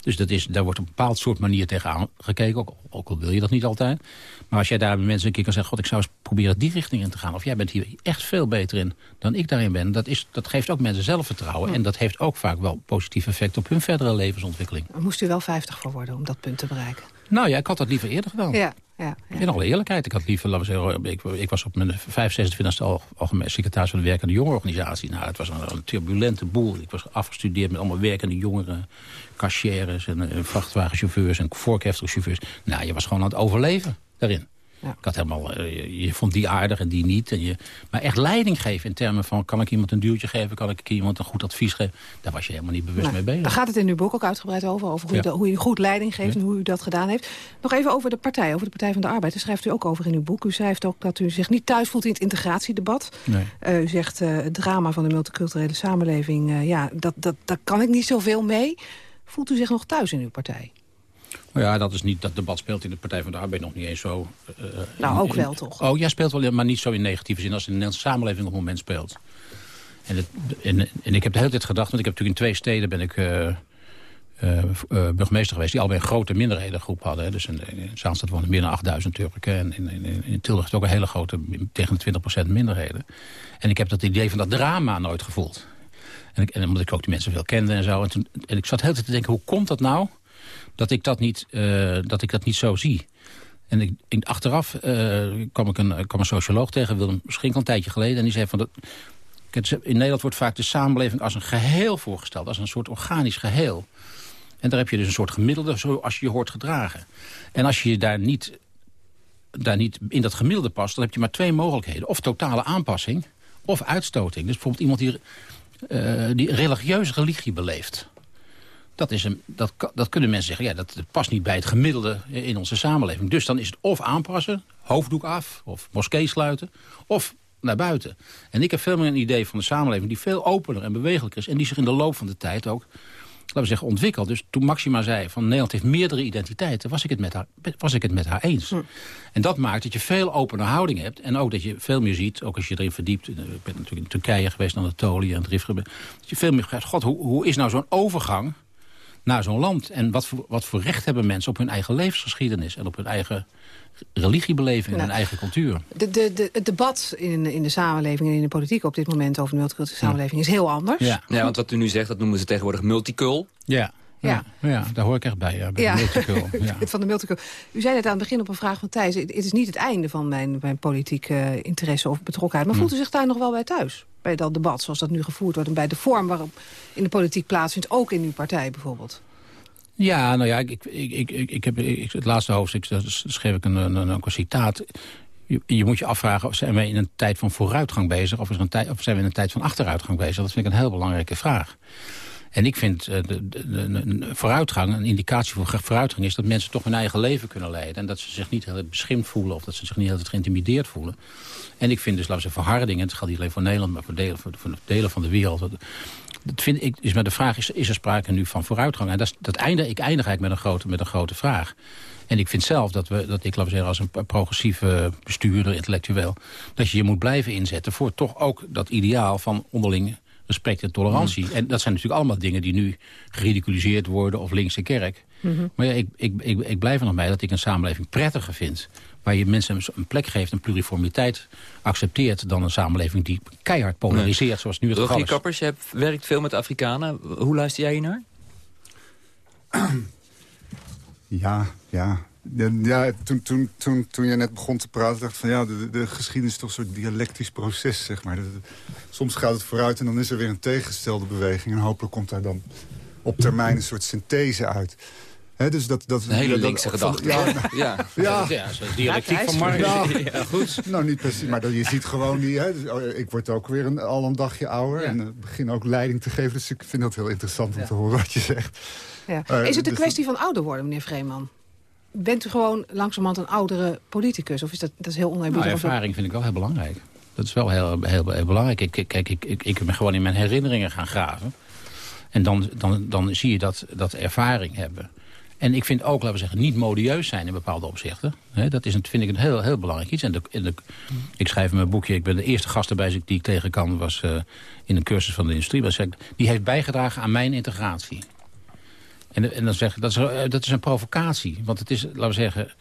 Speaker 16: Dus dat is, daar wordt op een bepaald soort manier tegenaan gekeken. Ook, ook, al wil je dat niet altijd. Maar als jij daar met mensen een keer kan zeggen... God, ik zou eens proberen die richting in te gaan. Of jij bent hier echt veel beter in dan ik daarin ben. Dat, is, dat geeft ook mensen zelfvertrouwen. En dat heeft ook vaak wel positief effect op hun verdere levensontwikkeling.
Speaker 12: Moest u wel 50 voor worden om dat punt te bereiken?
Speaker 16: Nou ja, ik had dat liever eerder gedaan.
Speaker 12: Ja. Ja,
Speaker 16: ja. In alle eerlijkheid. Ik had liever, laten we zeggen, ik, ik was op mijn 25 e al, algemeen secretaris van de werkende jongerenorganisatie. Nou, het was een, een, turbulente boel. Ik was afgestudeerd met allemaal werkende jongeren, cashiers en, en vrachtwagenchauffeurs en chauffeurs. Nou, je was gewoon aan het overleven daarin. Ja. Ik had helemaal, uh, je, vond die aardig en die niet. En je, maar echt leiding geven in termen van... kan ik iemand een duwtje geven, kan ik iemand een goed advies geven... daar was je helemaal niet bewust mee bezig.
Speaker 12: Daar gaat het in uw boek ook uitgebreid over. Over hoe, ja. hoe je goed leiding geeft en hoe u dat gedaan heeft. Nog even over de partij, over de Partij van de Arbeid. Daar schrijft u ook over in uw boek. U schrijft ook dat u zich niet thuis voelt in het integratiedebat. Nee. Uh, u zegt uh, het drama van de multiculturele samenleving... ja, dat, dat, daar kan ik niet zoveel mee. Voelt u zich nog thuis in uw partij?
Speaker 16: Nou ja, dat, is niet, dat debat speelt in de Partij van de Arbeid nog niet eens zo...
Speaker 12: Uh, nou, ook wel toch?
Speaker 16: Oh ja, speelt wel, maar niet zo in negatieve zin als in de Nederlandse samenleving op het moment speelt. En, het, en, en, ik heb de hele tijd gedacht, want ik heb natuurlijk in twee steden ben ik uh, uh, burgemeester geweest... die allebei een grote minderhedengroep hadden. Hè. Dus in, in Zaanstad wonen meer dan 8000 Turken. En in, in, in Tilburg is ook een hele grote, tegen de 20% minderheden. En ik heb dat idee van dat drama nooit gevoeld. En, ik, en omdat ik ook die mensen veel kende en zo. En, toen, en ik zat de hele tijd te denken, hoe komt dat nou dat ik dat niet, uh, dat ik dat niet zo zie. En ik, achteraf uh, kwam ik een, kwam een socioloog tegen, Willem Schinkel, een tijdje geleden. En die zei van, dat, in Nederland wordt vaak de samenleving als een geheel voorgesteld. Als een soort organisch geheel. En daar heb je dus een soort gemiddelde zoals je je hoort gedragen. En als je daar niet, daar niet in dat gemiddelde past... dan heb je maar twee mogelijkheden. Of totale aanpassing, of uitstoting. Dus bijvoorbeeld iemand die, uh, die religieuze religie beleeft. Dat, is een, dat, dat kunnen mensen zeggen, ja, dat, past niet bij het gemiddelde in onze samenleving. Dus dan is het of aanpassen, hoofddoek af, of moskee sluiten, of naar buiten. En ik heb veel meer een idee van de samenleving die veel opener en bewegelijker is... en die zich in de loop van de tijd ook laten we zeggen, ontwikkeld. Dus toen Maxima zei van Nederland heeft meerdere identiteiten... was ik het met haar, was ik het met haar eens. Hm. En dat maakt dat je veel opener houding hebt. En ook dat je veel meer ziet, ook als je erin verdiept... ik ben natuurlijk in Turkije geweest, Anatolië en het Rifgebied... dat je veel meer gaat, god, hoe, hoe is nou zo'n overgang naar zo'n land. En wat voor, wat voor recht hebben mensen op hun eigen levensgeschiedenis... en op hun eigen religiebeleving en hun eigen cultuur.
Speaker 12: De, de, de, het debat in, in de samenleving en in de politiek op dit moment... over de multiculturele samenleving is heel anders.
Speaker 15: Ja. ja, want wat u nu zegt, dat noemen ze tegenwoordig multicul.
Speaker 16: Ja. Ja. ja, daar hoor ik echt bij, ja, bij ja. de
Speaker 12: Ja. van de multicul. U zei net aan het begin op een vraag van Thijs... het is niet het einde van mijn, mijn politieke interesse of betrokkenheid... maar hm. voelt u zich daar nog wel bij thuis? Bij dat debat zoals dat nu gevoerd wordt... en bij de vorm waarop in de politiek plaatsvindt... ook in uw partij bijvoorbeeld?
Speaker 16: Ja, nou ja, ik, ik, ik, ik, ik heb ik, het laatste hoofdstuk schreef ik een, een, een, een citaat. Je, je, moet je afvragen, zijn wij in een tijd van vooruitgang bezig... Of, is er een tijd, of zijn we in een tijd van achteruitgang bezig? Dat vind ik een heel belangrijke vraag. En ik vind uh, de, de, vooruitgang, een indicatie voor vooruitgang... is dat mensen toch hun eigen leven kunnen leiden. En dat ze zich niet heel beschimd voelen... of dat ze zich niet heel geïntimideerd voelen. En ik vind dus, laten we verharding... en het geldt niet alleen voor Nederland, maar voor delen, voor, delen van de wereld... Dat vind ik, is maar de vraag, is, is er sprake nu van vooruitgang? En dat, dat eindig, ik eindig eigenlijk met een, grote, met een grote vraag. En ik vind zelf dat, we, dat ik, we zeggen, als een progressieve bestuurder, intellectueel... dat je je moet blijven inzetten voor toch ook dat ideaal van onderling respect en tolerantie. Mm. En dat zijn natuurlijk allemaal dingen die nu geridiculiseerd worden... of linkse kerk.
Speaker 12: Mhm.
Speaker 16: Maar ja, ik, ik, ik, ik blijf er nog bij dat ik een samenleving prettiger vind... waar je mensen een plek geeft, een pluriformiteit accepteert... dan een samenleving die keihard polariseert, zoals nu het geval
Speaker 15: Rogier
Speaker 16: is.
Speaker 15: Kappers, je hebt, werkt veel met Afrikanen. Hoe luister jij hier naar?
Speaker 17: Ja, ja. Ja, ja, toen, toen, toen, toen je net begon te praten, dacht ik van ja, de, de, de geschiedenis is toch een soort dialectisch proces, zeg maar. Dat- soms gaat het vooruit en dan is er weer een tegengestelde beweging. En hopelijk komt daar dan op termijn een soort synthese uit. Hè, dus dat, dat,
Speaker 15: Een hele
Speaker 17: dat-
Speaker 15: linkse
Speaker 17: van-
Speaker 15: gedachte.
Speaker 17: Ja,
Speaker 15: Ja.
Speaker 17: ja.
Speaker 16: Ja, dialectiek van Marx.
Speaker 17: Ja,
Speaker 16: Ja, goed.
Speaker 17: Nou, niet precies, maar dat, je ziet gewoon die... Hè, dus, oh, ik word ook weer een, al een dagje ouder en eh, begin ook leiding te geven. Dus ik vind dat heel interessant om te horen wat je zegt.
Speaker 12: Ja.
Speaker 17: Eh,
Speaker 12: is het een
Speaker 17: dus-
Speaker 12: kwestie van ouder worden, meneer Vreeman? Bent u gewoon langzamerhand een oudere politicus? Of is dat, dat is heel
Speaker 16: Nou,
Speaker 12: oneerbiedig? zo?
Speaker 16: ervaring vind ik wel heel belangrijk. Dat is wel heel, heel, heel belangrijk. Ik, kijk, ik, ik, ik ben gewoon in mijn herinneringen gaan graven. En dan, dan, dan zie je dat, dat ervaring hebben. En ik vind ook, laten we zeggen, niet modieus zijn in bepaalde opzichten. Dat is, een- vind ik een heel, heel belangrijk iets. En de, en de- ik schrijf in mijn boekje, ik ben de eerste gast erbij die ik tegen kan... was eh, in een cursus van de industrie. Was, die heeft bijgedragen aan mijn integratie. En, en dan zeg dat is, eh, dat is een provocatie. Want het is, laten we zeggen,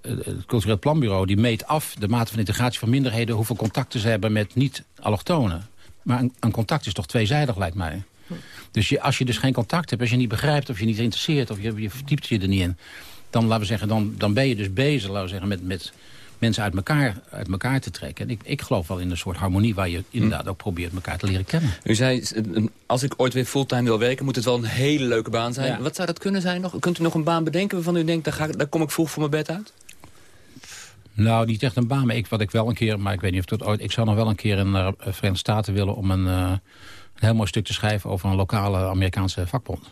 Speaker 16: eh, het cultureel planbureau... die meet af de mate van integratie van minderheden... hoeveel contacten ze hebben met niet-allochtonen. Maar een, een contact is toch tweezijdig, lijkt mij. Dus je, als je dus geen contact hebt, als je niet begrijpt... of je niet interesseert, of je, je verdiept je er niet in... dan, laten we zeggen, dan, dan ben je dus bezig laten we zeggen, met, met mensen uit elkaar, uit elkaar te trekken. En ik, ik geloof wel in een soort harmonie... waar je inderdaad ook probeert elkaar te leren kennen.
Speaker 15: U zei, eh, als ik ooit weer fulltime wil werken... moet het wel een hele leuke baan zijn.
Speaker 16: Ja.
Speaker 15: Wat zou dat kunnen zijn nog? Kunt u nog een baan bedenken waarvan u denkt... daar, ga, daar kom ik vroeg voor mijn bed uit?
Speaker 16: Nou, niet echt een baan, maar ik, wat ik wel een keer... maar ik weet niet of dat ooit... ik zou nog wel een keer in de Verenigde Staten willen... om een, eh, een heel mooi stuk te schrijven over een lokale Amerikaanse vakbond.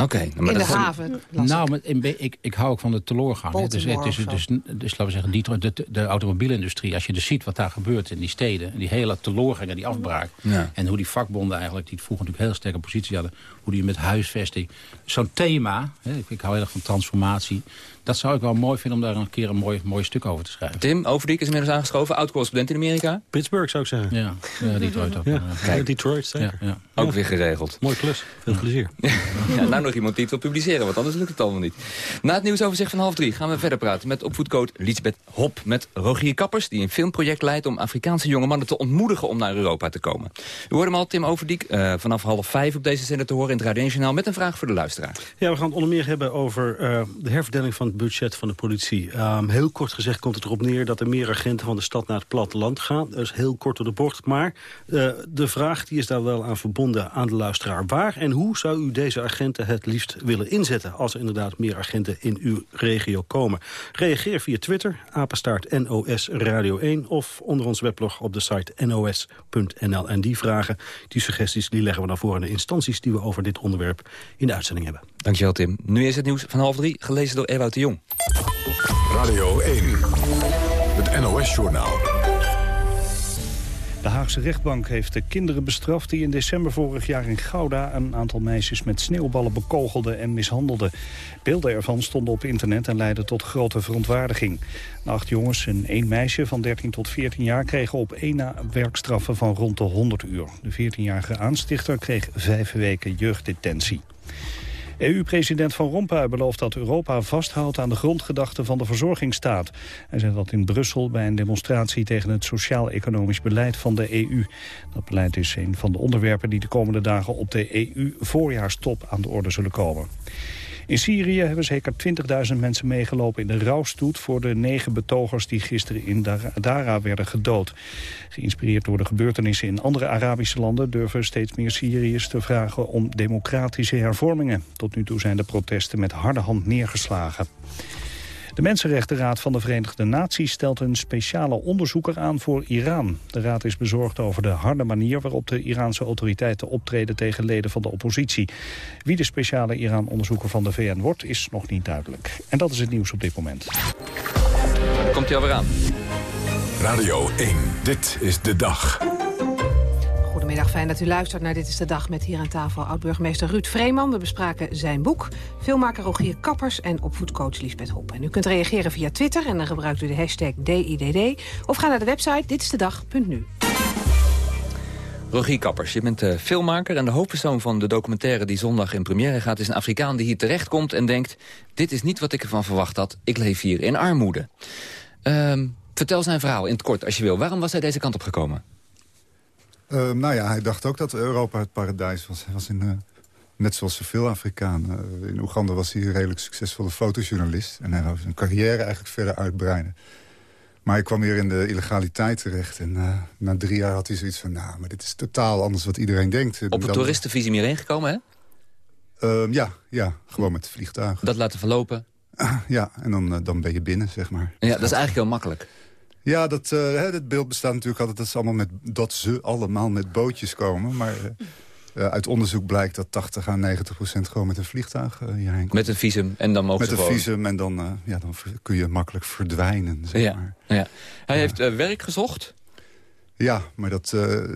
Speaker 15: Oké.
Speaker 12: In de haven.
Speaker 16: Nou, maar in be- ik, ik hou ook van de teleurgang. hè. Dus, het is, dus, dus, laten we zeggen, Detroit, de, de automobielindustrie. Als je dus ziet wat daar gebeurt in die steden. Die hele teleurgang en die afbraak.
Speaker 15: Ja.
Speaker 16: En hoe die vakbonden eigenlijk, die vroeger natuurlijk heel sterke positie hadden. Hoe die met huisvesting. Zo'n thema, hè, ik, ik hou heel erg van transformatie. Dat zou ik wel mooi vinden om daar een keer een mooi, mooi stuk over te schrijven.
Speaker 15: Tim Overdiek is inmiddels aangeschoven. Oud-correspondent in Amerika.
Speaker 30: Pittsburgh zou ik zeggen.
Speaker 16: Ja, ja Detroit ook.
Speaker 30: Ja,
Speaker 16: Ja.
Speaker 30: Detroit, zeker.
Speaker 16: Ja, ja.
Speaker 15: Ook weer geregeld.
Speaker 30: Mooi klus. Veel plezier.
Speaker 15: Ja, nou nog iemand die het wil publiceren, want anders lukt het allemaal niet. Na het nieuwsoverzicht van half drie gaan we verder praten met opvoedcoach Lisbeth Hop. Met Rogier Kappers, die een filmproject leidt om Afrikaanse jonge mannen te ontmoedigen om naar Europa te komen. U hoorde hem al, Tim Overdiek, eh, vanaf half vijf op deze zender te horen in het Radio 1 Journaal met een vraag voor de luisteraar.
Speaker 30: Ja, we gaan het onder meer hebben over eh, de herverdeling van het budget van de politie. Ehm, heel kort gezegd komt het erop neer dat er meer agenten van de stad naar het platteland gaan. Dat is heel kort door de bocht. Maar eh, de vraag die is daar wel aan verbonden aan de luisteraar. Waar en hoe zou u deze agenten het liefst willen inzetten... als er inderdaad meer agenten in uw regio komen? Reageer via Twitter, apenstaart NOS Radio 1... of onder ons weblog op de site nos.nl. En die vragen, die suggesties, die leggen we dan voor aan de instanties... die we over dit onderwerp in de uitzending hebben.
Speaker 15: Dankjewel Tim. Nu is het nieuws van half drie, gelezen door Ewout de Jong.
Speaker 1: Radio 1. Het NOS-journaal.
Speaker 2: De Haagse rechtbank heeft de kinderen bestraft die in december vorig jaar in Gouda een aantal meisjes met sneeuwballen bekogelden en mishandelden. Beelden ervan stonden op internet en leidden tot grote verontwaardiging. De acht jongens en één meisje van 13 tot 14 jaar kregen op één na werkstraffen van rond de 100 uur. De 14-jarige aanstichter kreeg vijf weken jeugddetentie. EU-president Van Rompuy belooft dat Europa vasthoudt aan de grondgedachte van de verzorgingsstaat. Hij zei dat in Brussel bij een demonstratie tegen het sociaal-economisch beleid van de EU. Dat beleid is een van de onderwerpen die de komende dagen op de EU-voorjaarstop aan de orde zullen komen. In Syrië hebben zeker 20.000 mensen meegelopen in de rouwstoet... voor de negen betogers die gisteren in Dara- werden gedood. Geïnspireerd door de gebeurtenissen in andere Arabische landen... durven steeds meer Syriërs te vragen om democratische hervormingen. Tot nu toe zijn de protesten met harde hand neergeslagen. De Mensenrechtenraad van de Verenigde Naties stelt een speciale onderzoeker aan voor Iran. De raad is bezorgd over de harde manier waarop de Iraanse autoriteiten optreden tegen leden van de oppositie. Wie de speciale Iran-onderzoeker van de VN wordt, is nog niet duidelijk. En dat is het nieuws op dit moment.
Speaker 15: Komt hij alweer aan.
Speaker 1: Radio 1. Dit is de dag.
Speaker 12: Goedemiddag, fijn dat u luistert naar Dit is de Dag met hier aan tafel oud-burgemeester Ruud Vreeman. We bespraken zijn boek, filmmaker Rogier Kappers en opvoedcoach Liesbeth Hop. En u kunt reageren via Twitter en dan gebruikt u de hashtag DIDD. Of ga naar de website ditistedag.nu.
Speaker 15: Rogier Kappers, je bent uh, filmmaker en de hoofdpersoon van de documentaire die zondag in première gaat... is een Afrikaan die hier terechtkomt en denkt... dit is niet wat ik ervan verwacht had, ik leef hier in armoede. Ehm, vertel zijn verhaal in het kort als je wil. Waarom was hij deze kant op gekomen?
Speaker 17: Uh, nou ja, hij dacht ook dat Europa het paradijs was. Hij was in, uh, net zoals zoveel Afrikanen. Uh, in Oeganda was hij een redelijk succesvolle fotojournalist. En hij wou zijn carrière eigenlijk verder uitbreiden. Maar ik kwam weer in de illegaliteit terecht. En uh, na drie jaar had hij zoiets van... nou, maar dit is totaal anders wat iedereen denkt.
Speaker 15: Op het toeristenvisum hierheen gekomen, hè?
Speaker 17: Uh, ja, ja, gewoon met het vliegtuig.
Speaker 15: Dat laten verlopen?
Speaker 17: ja, en dan, dan ben je binnen, zeg maar.
Speaker 15: Ja, dat is eigenlijk heel makkelijk.
Speaker 17: Ja, dat, hè, het beeld bestaat natuurlijk altijd dat ze, allemaal met, dat ze allemaal met bootjes komen. Maar uh, uit onderzoek blijkt dat 80 à 90 procent gewoon met een vliegtuig uh, hierheen komt.
Speaker 15: Met een visum en dan mogen
Speaker 17: Met
Speaker 15: ze
Speaker 17: een visum en dan, uh, ja, dan kun je makkelijk verdwijnen. Zeg
Speaker 15: ja,
Speaker 17: maar.
Speaker 15: ja. Hij heeft werk gezocht?
Speaker 17: Ja, maar dat,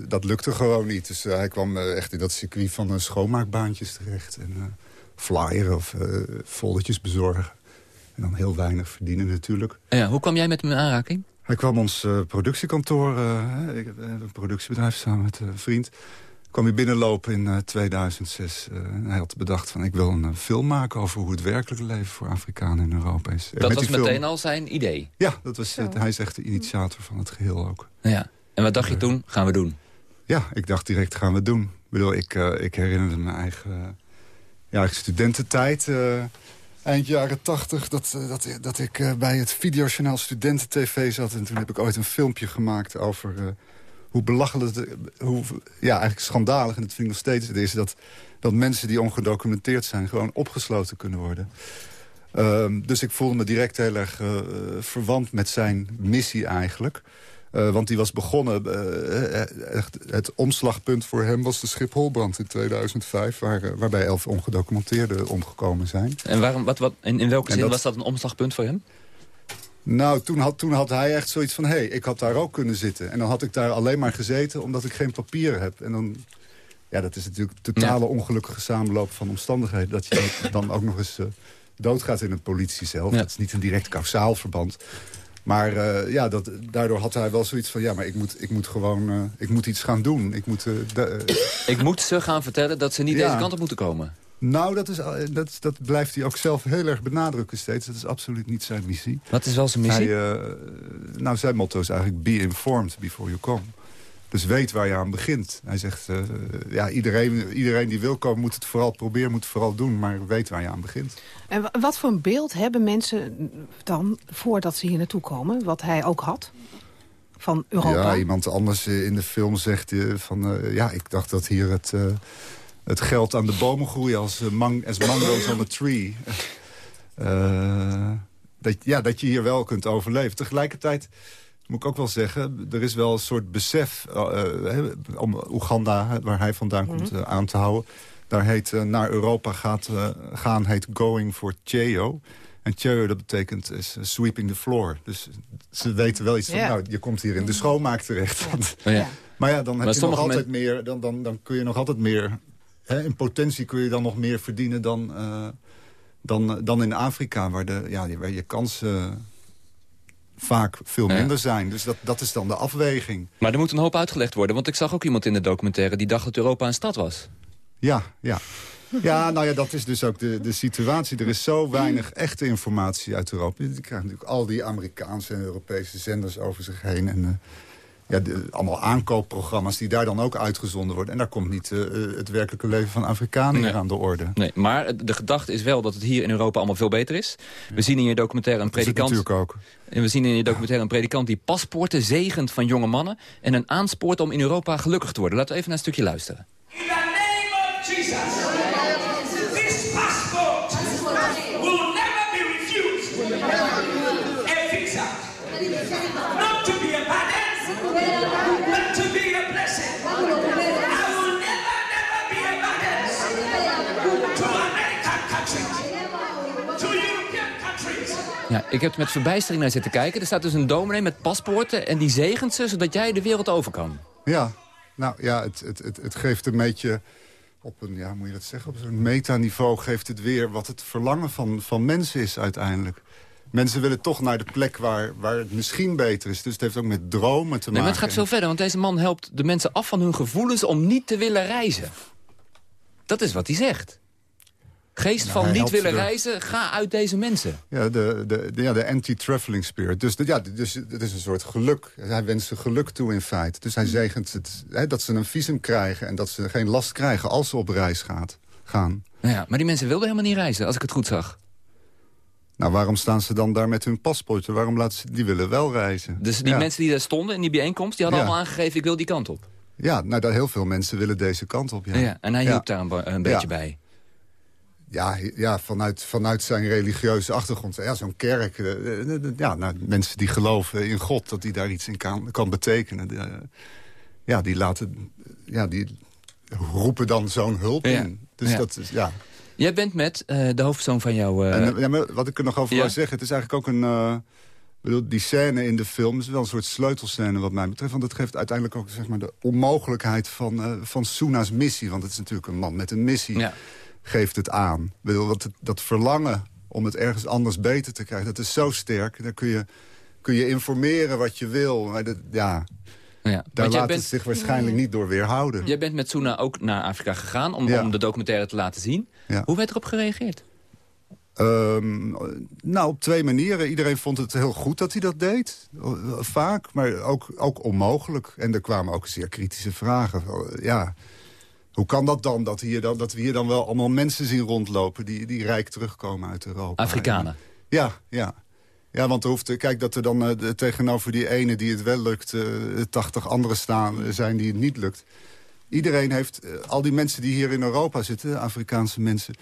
Speaker 17: dat lukte gewoon niet. Dus hij kwam echt in dat circuit van schoonmaakbaantjes terecht. En flyeren of foldertjes bezorgen. En dan heel weinig verdienen natuurlijk.
Speaker 15: Ja, hoe kwam jij met hem in aanraking?
Speaker 17: Hij kwam ons productiekantoor, ik heb een productiebedrijf samen met een vriend kwam hij binnenlopen in uh, 2006. Uh, hij had bedacht van ik wil een uh, film maken over hoe het werkelijke leven voor Afrikanen in Europa is.
Speaker 15: Dat was meteen film... al zijn idee?
Speaker 17: Ja, dat was, het, hij is echt de initiator van het geheel ook.
Speaker 15: Ja. En wat dacht je toen? Gaan we doen?
Speaker 17: Ja, ik dacht direct gaan we doen. Ik bedoel, ik, ik herinnerde mijn eigen, ja, eigen studententijd... Eind jaren tachtig, dat, dat, dat ik bij het videojournaal Studenten TV zat. En toen heb ik ooit een filmpje gemaakt over hoe belachelijk, hoe ja, eigenlijk schandalig... en dat vind ik nog steeds het is... dat, dat mensen die ongedocumenteerd zijn... gewoon opgesloten kunnen worden. Um, dus ik voelde me direct heel erg verwant met zijn missie eigenlijk. Uh, want die was begonnen... Uh, echt, het omslagpunt voor hem was de Schipholbrand in 2005... Waar, waarbij elf ongedocumenteerden omgekomen zijn.
Speaker 15: En waarom, wat, wat, in, in welke zin dat, was dat een omslagpunt voor hem?
Speaker 17: Nou, toen had, toen had hij echt zoiets van... hé, hey, ik had daar ook kunnen zitten. En dan had ik daar alleen maar gezeten omdat ik geen papieren heb. En dan... Ja, dat is natuurlijk een totale ongelukkige samenloop van omstandigheden. Dat je dan ook nog eens uh, doodgaat in een politie zelf. Ja. Dat is niet een direct kausaal verband. Maar uh, ja, dat, daardoor had hij wel zoiets van... ja, maar ik moet, ik moet gewoon uh, ik moet iets gaan doen. Ik moet,
Speaker 15: ik moet ze gaan vertellen dat ze niet ja. deze kant op moeten komen.
Speaker 17: Nou, dat, is, dat, dat blijft hij ook zelf heel erg benadrukken steeds. Dat is absoluut niet zijn missie.
Speaker 15: Wat is wel zijn missie?
Speaker 17: Hij, nou, zijn motto is eigenlijk be informed before you come. Dus weet waar je aan begint. Hij zegt, uh, ja, iedereen, iedereen die wil komen moet het vooral proberen, moet het vooral doen. Maar weet waar je aan begint.
Speaker 12: En wat voor een beeld hebben mensen dan voordat ze hier naartoe komen? Wat hij ook had? Van Europa?
Speaker 17: Ja, iemand anders in de film zegt van... Uh, ja, ik dacht dat hier het het geld aan de bomen groeien als, mang as mangoes on a tree. Dat, ja, dat je hier wel kunt overleven. Tegelijkertijd moet ik ook wel zeggen... er is wel een soort besef uh, om Oeganda, waar hij vandaan komt, mm -hmm. aan te houden. Daar heet naar Europa gaat, gaan heet Going for Cheo. En Cheo, dat betekent is sweeping the floor. Dus ze weten wel iets van, yeah. nou, je komt hier in de schoonmaak terecht.
Speaker 15: Ja. ja.
Speaker 17: Maar ja, dan, heb je nog altijd meer, dan, dan, dan kun je nog altijd meer He, in potentie kun je dan nog meer verdienen dan, uh, dan, dan in Afrika... waar, de, ja, waar je kansen uh, vaak veel minder ja. zijn. Dus dat, dat is dan de afweging.
Speaker 15: Maar er moet een hoop uitgelegd worden. Want ik zag ook iemand in de documentaire... die dacht dat Europa een stad was.
Speaker 17: Ja, ja. Ja, nou ja, dat is dus ook de, de situatie. Er is zo weinig echte informatie uit Europa. Je krijgt natuurlijk al die Amerikaanse en Europese zenders over zich heen... En, uh, ja, de, allemaal aankoopprogramma's die daar dan ook uitgezonden worden. En daar komt niet uh, het werkelijke leven van Afrikanen nee. aan de orde.
Speaker 15: Nee, maar de gedachte is wel dat het hier in Europa allemaal veel beter is. We zien in je documentaire een predikant...
Speaker 17: natuurlijk ook.
Speaker 15: En we zien in je documentaire een predikant die paspoorten zegent van jonge mannen... en een aanspoort om in Europa gelukkig te worden. Laten we even naar een stukje luisteren.
Speaker 31: In the name of Jesus.
Speaker 15: Ik heb er met verbijstering naar zitten kijken. Er staat dus een dominee met paspoorten en die zegent ze... zodat jij de wereld over kan.
Speaker 17: Ja, nou ja, het, het, het, het geeft een beetje op een, ja, moet je dat zeggen, op zo'n metaniveau geeft het weer wat het verlangen van, van mensen is uiteindelijk. Mensen willen toch naar de plek waar, waar het misschien beter is. Dus het heeft ook met dromen te
Speaker 15: Nee, maar
Speaker 17: maken.
Speaker 15: het gaat veel verder, want deze man helpt de mensen af van hun gevoelens om niet te willen reizen. Dat is wat hij zegt. Geest
Speaker 17: Nou,
Speaker 15: van niet willen
Speaker 17: ze er-
Speaker 15: reizen, ga uit deze mensen.
Speaker 17: Ja, de, de, de, ja, de anti-traveling spirit. Dus, de- ja, dus het is een soort geluk. Hij wenst ze geluk toe in feite. Dus hij zegent het, hè, dat ze een visum krijgen... en dat ze geen last krijgen als ze op reis gaat, gaan.
Speaker 15: Nou ja, maar die mensen wilden helemaal niet reizen, als ik het goed zag.
Speaker 17: Nou, waarom staan ze dan daar met hun paspoorten? Waarom laten ze... Die willen wel reizen.
Speaker 15: Dus die
Speaker 17: Ja.
Speaker 15: mensen die daar stonden in die bijeenkomst... die hadden
Speaker 17: Ja.
Speaker 15: allemaal aangegeven, ik wil die kant op.
Speaker 17: Ja, nou, dat heel veel mensen willen deze kant op. Ja.
Speaker 15: Ja. en hij hielp daar een, beetje bij.
Speaker 17: Ja, ja vanuit, vanuit zijn religieuze achtergrond. Ja, zo'n kerk. eh, eh, eh, ja, nou, mensen die geloven in God, dat die daar iets in kan, kan betekenen. ja, die laten... Ja, die roepen dan zo'n hulp
Speaker 15: Ja.
Speaker 17: in. Dus
Speaker 15: Ja.
Speaker 17: dat is, ja.
Speaker 15: Jij bent met de hoofdzoon van jouw... eh,
Speaker 17: En, ja, maar wat ik er nog over
Speaker 15: ja.
Speaker 17: wil zeggen, het is eigenlijk ook een... ik bedoel, die scène in de film is wel een soort sleutelscène wat mij betreft. Want het geeft uiteindelijk ook zeg maar, de onmogelijkheid van, van Suna's missie. Want het is natuurlijk een man met een missie. Geeft het aan. Bedoel, dat, dat verlangen om het ergens anders beter te krijgen, dat is zo sterk. Daar kun je, kun je informeren wat je wil. Maar dat, ja,
Speaker 15: ja.
Speaker 17: daar laat
Speaker 15: bent-
Speaker 17: het zich waarschijnlijk niet door weerhouden.
Speaker 15: Jij bent met Suna ook naar Afrika gegaan om,
Speaker 17: Ja.
Speaker 15: om de documentaire te laten zien.
Speaker 17: Ja.
Speaker 15: Hoe werd erop gereageerd?
Speaker 17: Ehm, nou, op twee manieren. Iedereen vond het heel goed dat hij dat deed. Vaak, maar ook, ook onmogelijk. En er kwamen ook zeer kritische vragen. Ja, hoe kan dat dan dat, hier dan, dat we hier dan wel allemaal mensen zien rondlopen... die, die rijk terugkomen uit Europa?
Speaker 15: Afrikanen.
Speaker 17: Ja, ja. Ja, want er hoeft, kijk dat er dan eh, tegenover die ene die het wel lukt... eh, 80 anderen staan eh, zijn die het niet lukt. Iedereen heeft, al die mensen die hier in Europa zitten, Afrikaanse mensen...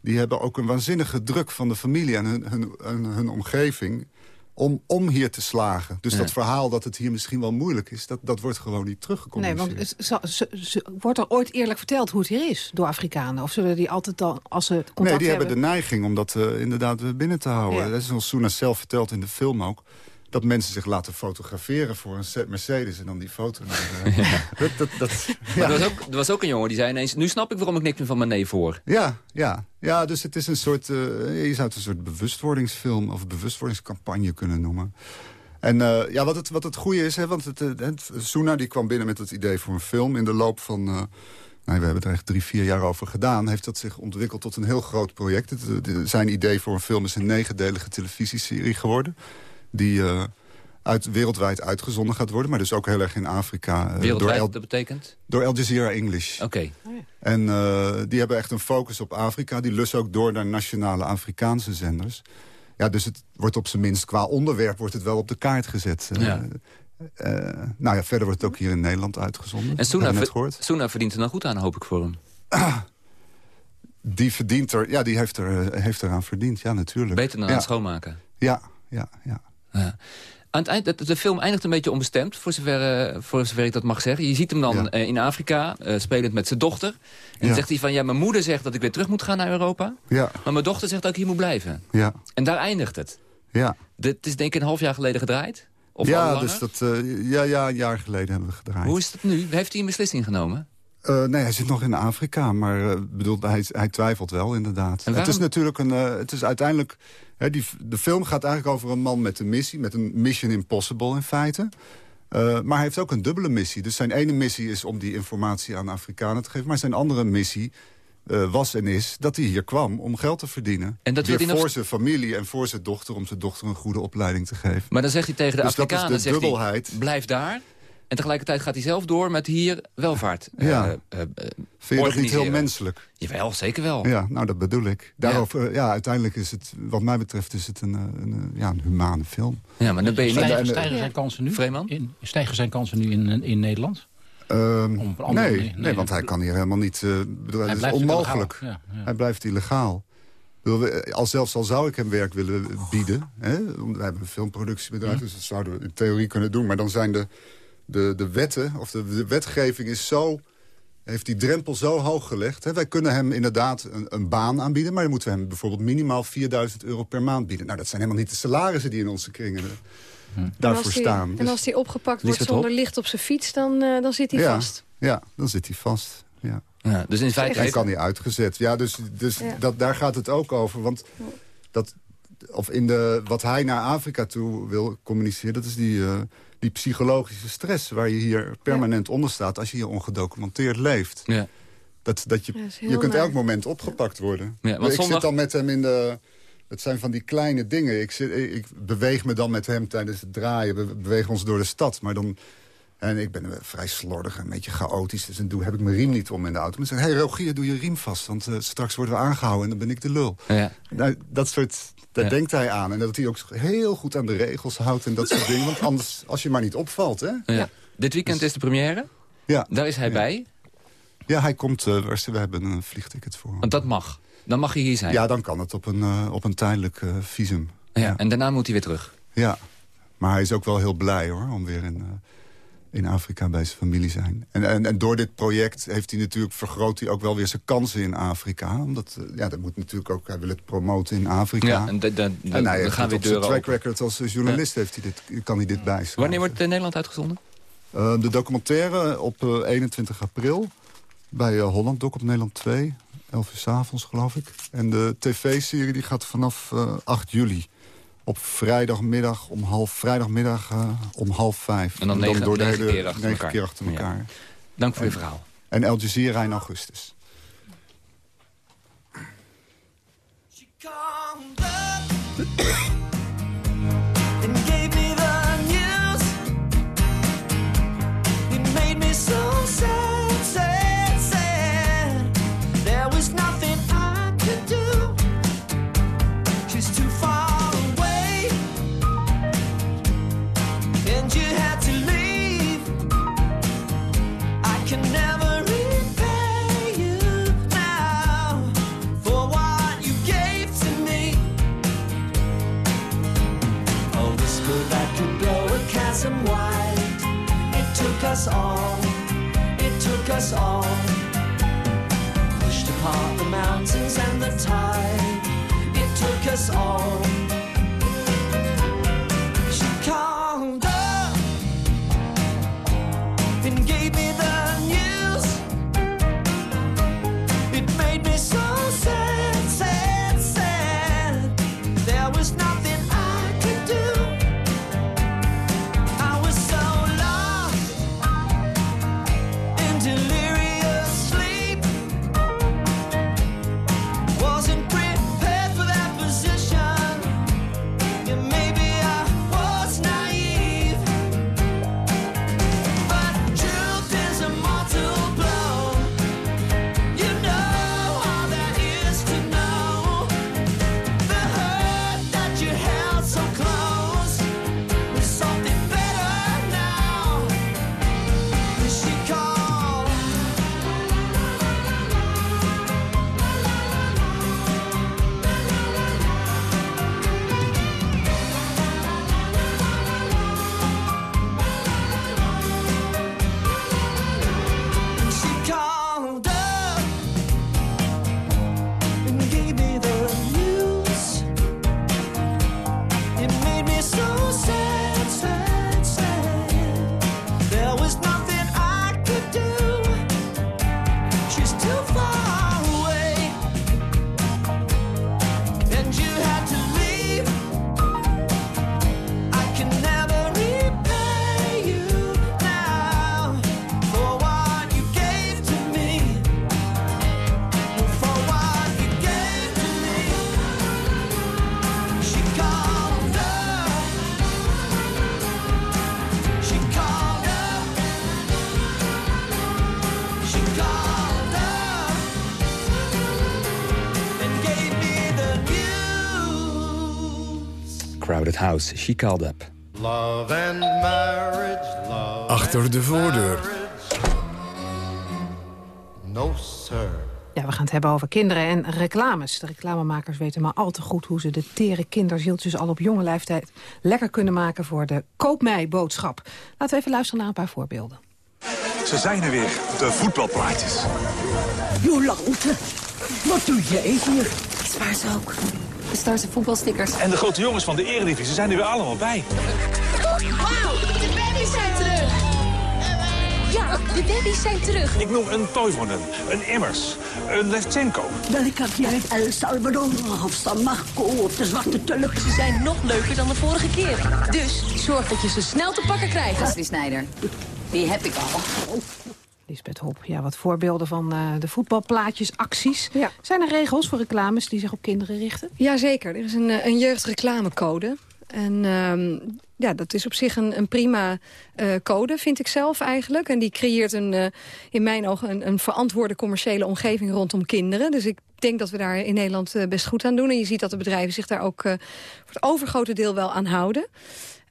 Speaker 17: die hebben ook een waanzinnige druk van de familie en hun, hun, hun, hun omgeving... Om, om hier te slagen. Dus
Speaker 12: Ja.
Speaker 17: dat verhaal dat het hier misschien wel moeilijk is... dat, dat wordt gewoon niet
Speaker 12: Nee,
Speaker 17: teruggecommuniceerd.
Speaker 12: want het- wordt er ooit eerlijk verteld hoe het hier is door Afrikanen? Of zullen die altijd dan, als ze contact
Speaker 17: Nee, die hebben
Speaker 12: hebben...
Speaker 17: de neiging om dat eh, inderdaad eh, binnen te houden.
Speaker 12: Ja.
Speaker 17: Dat is zoals Suna zelf vertelt in de film ook. Dat mensen zich laten fotograferen voor een set Mercedes... en dan die foto. naar, dat, dat, dat,
Speaker 15: er, was ook, er was ook een jongen die zei ineens... nu snap ik waarom ik niks meer van mijn nee voor.
Speaker 17: Ja, ja. ja, dus het is een soort... eh, je zou het een soort bewustwordingsfilm of bewustwordingscampagne kunnen noemen. En eh, ja, wat het, wat het goede is, hè, want het, eh, het, Suna die kwam binnen met het idee voor een film. In de loop van, we hebben het er echt drie, vier jaar over gedaan. Heeft dat zich ontwikkeld tot een heel groot project. Zijn idee voor een film is een negendelige televisieserie geworden. Die eh, uit, wereldwijd uitgezonden gaat worden. Maar dus ook heel erg in Afrika. eh,
Speaker 15: Wereldwijd,
Speaker 17: door, El-
Speaker 15: dat betekent?
Speaker 17: door Al Jazeera English.
Speaker 15: Oké.
Speaker 17: En eh, die hebben echt een focus op Afrika. Die lussen ook door naar nationale Afrikaanse zenders. Ja, dus het wordt op zijn minst qua onderwerp wordt het wel op de kaart gezet.
Speaker 15: Ja.
Speaker 17: nou ja, verder wordt het ook hier in Nederland uitgezonden.
Speaker 15: En ver-. Suna verdient er dan goed aan, hoop ik voor hem.
Speaker 17: Die verdient er, ja, die heeft, er, heeft eraan verdiend, ja, natuurlijk.
Speaker 15: Beter dan
Speaker 17: ja.
Speaker 15: aan het schoonmaken.
Speaker 17: Ja, ja, ja.
Speaker 15: Ja. Aan het eind, de, de film eindigt een beetje onbestemd, voor zover, eh, voor zover ik dat mag zeggen. Je ziet hem dan eh, in Afrika, eh, spelend met zijn dochter. En dan zegt hij van, ja, mijn moeder zegt dat ik weer terug moet gaan naar Europa.
Speaker 17: Ja,
Speaker 15: Maar mijn dochter zegt dat ik hier moet blijven.
Speaker 17: ja,
Speaker 15: En daar eindigt het.
Speaker 17: ja.
Speaker 15: Dit is denk ik een half jaar geleden gedraaid. Of
Speaker 17: ja, dus dat, ja, ja, een jaar geleden hebben we gedraaid.
Speaker 15: Hoe is het nu? Heeft hij een beslissing genomen?
Speaker 17: Eh, nee, hij zit nog in Afrika, maar eh, bedoel, hij, hij twijfelt wel inderdaad. Het is natuurlijk een, eh, het is uiteindelijk, hè, die, de film gaat eigenlijk over een man met een missie, met een mission impossible in feite. Maar hij heeft ook een dubbele missie. Dus zijn ene missie is om die informatie aan Afrikanen te geven, maar zijn andere missie was en is dat hij hier kwam om geld te verdienen.
Speaker 15: En dat
Speaker 17: Weer
Speaker 15: nog-
Speaker 17: voor zijn familie en voor zijn dochter, om zijn dochter een goede opleiding te geven.
Speaker 15: Maar dan zegt hij tegen de
Speaker 17: Dus dat is
Speaker 15: Afrikanen,
Speaker 17: de
Speaker 15: hij, blijf daar. En tegelijkertijd gaat hij zelf door met hier welvaart
Speaker 17: Ja.
Speaker 15: eh, eh, eh,
Speaker 17: Vind je dat niet heel menselijk?
Speaker 15: Jawel, zeker wel.
Speaker 17: Ja, nou dat bedoel ik. Daarover, eh, ja. uiteindelijk is het, wat mij betreft, is het een, eh, een, eh, ja, een humane film.
Speaker 15: Ja, maar dan ben je niet...
Speaker 16: Stijgen, stijgen zijn kansen nu?
Speaker 15: Vreeman?
Speaker 16: In, stijgen zijn kansen nu in, in Nederland?
Speaker 17: Ehm, nee, nee,
Speaker 16: nee.
Speaker 17: want hij kan hier helemaal niet... eh, bedoel,
Speaker 16: Hij
Speaker 17: het is onmogelijk.
Speaker 16: illegaal, ja, ja.
Speaker 17: Hij blijft illegaal. Bedoel, we- Al zelfs al zou ik hem werk willen bieden... Hè, want wij hebben een filmproductiebedrijf, dus dat zouden we in theorie kunnen doen... maar dan zijn de, de, de wetten, of de, de wetgeving is zo... heeft die drempel zo hoog gelegd. Hè. Wij kunnen hem inderdaad een, een baan aanbieden... maar dan moeten we hem bijvoorbeeld minimaal 4000 euro per maand bieden. Nou, dat zijn helemaal niet de salarissen die in onze kringen eh,
Speaker 32: En
Speaker 17: daarvoor
Speaker 32: die-
Speaker 17: staan.
Speaker 32: En als die opgepakt wordt zonder licht op zijn fiets, dan, eh, dan zit hij
Speaker 17: ja,
Speaker 32: vast.
Speaker 17: Ja, dan zit hij vast. Ja.
Speaker 15: Ja, dus in feite...
Speaker 17: Hij kan niet uitgezet. Ja, dus, dus
Speaker 32: Ja.
Speaker 17: Dat, daar gaat het ook over. Want dat, of in de, wat hij naar Afrika toe wil communiceren... dat is die, eh, die psychologische stress waar je hier permanent onder staat... als je hier ongedocumenteerd leeft.
Speaker 15: Ja.
Speaker 17: Dat, dat je,
Speaker 15: dat
Speaker 17: je kunt
Speaker 15: naar.
Speaker 17: elk moment opgepakt worden.
Speaker 15: Ja, want
Speaker 17: ik
Speaker 15: zondag-
Speaker 17: zit dan met hem in de... Het zijn van die kleine dingen. Ik, zit, ik beweeg me dan met hem tijdens het draaien. We bewegen ons door de stad. Maar dan... En ik ben vrij slordig en een beetje chaotisch. Dus dan doe, heb ik mijn riem niet om in de auto. Maar dan zeg ik, hey Rogier, doe je riem vast. Want eh, straks worden we aangehouden en dan ben ik de lul.
Speaker 15: Ja.
Speaker 17: Nou, dat soort, daar
Speaker 15: Ja.
Speaker 17: denkt hij aan. En dat hij ook heel goed aan de regels houdt en dat soort dingen. Want anders, als je maar niet opvalt, hè?
Speaker 15: Ja. Dit weekend is de première.
Speaker 17: Ja.
Speaker 15: Daar is hij bij.
Speaker 17: Ja, hij komt, eh, waar- we hebben een vliegticket voor.
Speaker 15: Want dat mag. Dan mag hij hier zijn.
Speaker 17: Ja, dan kan het op een, eh, op een tijdelijk eh, visum.
Speaker 15: Ja, En daarna moet hij weer terug.
Speaker 17: Ja, maar hij is ook wel heel blij hoor, om weer in, eh, in Afrika bij zijn familie zijn. En, en, en door dit project heeft hij natuurlijk, vergroot hij ook wel weer zijn kansen in Afrika. Omdat, eh, ja, dat moet natuurlijk ook, hij wil het promoten in Afrika.
Speaker 15: Ja, en de- de- de-
Speaker 17: en hij heeft
Speaker 15: gaan weer
Speaker 17: zijn
Speaker 15: deuren
Speaker 17: track record als eh, journalist heeft hij dit, kan hij dit bijschrijven.
Speaker 15: Wanneer wordt het in Nederland uitgezonden?
Speaker 17: Eh, de documentaire op eh, 21 april bij eh, Holland Doc op Nederland 2. 11 uur s avonds, geloof ik. En de tv-serie die gaat vanaf eh, 8 juli. Op vrijdagmiddag om half, vrijdagmiddag, eh, om half vijf.
Speaker 15: En dan negen-
Speaker 17: door de
Speaker 15: negen
Speaker 17: hele,
Speaker 15: keer achter
Speaker 17: negen
Speaker 15: elkaar.
Speaker 17: keer achter
Speaker 15: Ja.
Speaker 17: elkaar.
Speaker 15: Dank voor je
Speaker 17: En-
Speaker 15: verhaal.
Speaker 17: En El Jazeera in augustus.
Speaker 31: and us all, it took us all. Pushed apart the mountains and the tide. It took us all.
Speaker 15: House, She Called Up.
Speaker 33: Love and marriage, love
Speaker 1: Achter de voordeur.
Speaker 33: no sir.
Speaker 12: Ja, we gaan het hebben over kinderen en reclames. De reclamemakers weten maar al te goed hoe ze de tere kinderzieltjes al op jonge leeftijd lekker kunnen maken voor de koop mij boodschap. Laten we even luisteren naar een paar voorbeelden.
Speaker 34: Ze zijn er weer, de voetbalplaatjes.
Speaker 35: Jolante, wat doe jij hier? Spaar ze ook. De Starse voetbalstickers.
Speaker 34: En de grote jongens van de eredivisie zijn er weer allemaal bij.
Speaker 35: Wauw, de baby's zijn terug. Ja, de
Speaker 36: daddies zijn terug.
Speaker 34: Ik noem een Toivonen, een Immers, een Levchenko.
Speaker 37: Welke heb jij El Salvador of San Marco of de Zwarte Tulk?
Speaker 36: Ze zijn nog leuker dan de vorige keer. Dus zorg dat je ze snel te pakken krijgt.
Speaker 35: Snijder, die heb ik al.
Speaker 12: Lisbeth Hop, ja, wat voorbeelden van uh, de voetbalplaatjesacties. Zijn er regels voor reclames die zich op kinderen richten?
Speaker 32: Jazeker, er is een, een jeugdreclamecode. En um, ja, dat is op zich een, een prima uh, code, vind ik zelf eigenlijk. En die creëert een, uh, in mijn ogen een, een verantwoorde commerciële omgeving rondom kinderen. Dus ik denk dat we daar in Nederland best goed aan doen. En je ziet dat de bedrijven zich daar ook voor het overgrote deel wel aan houden.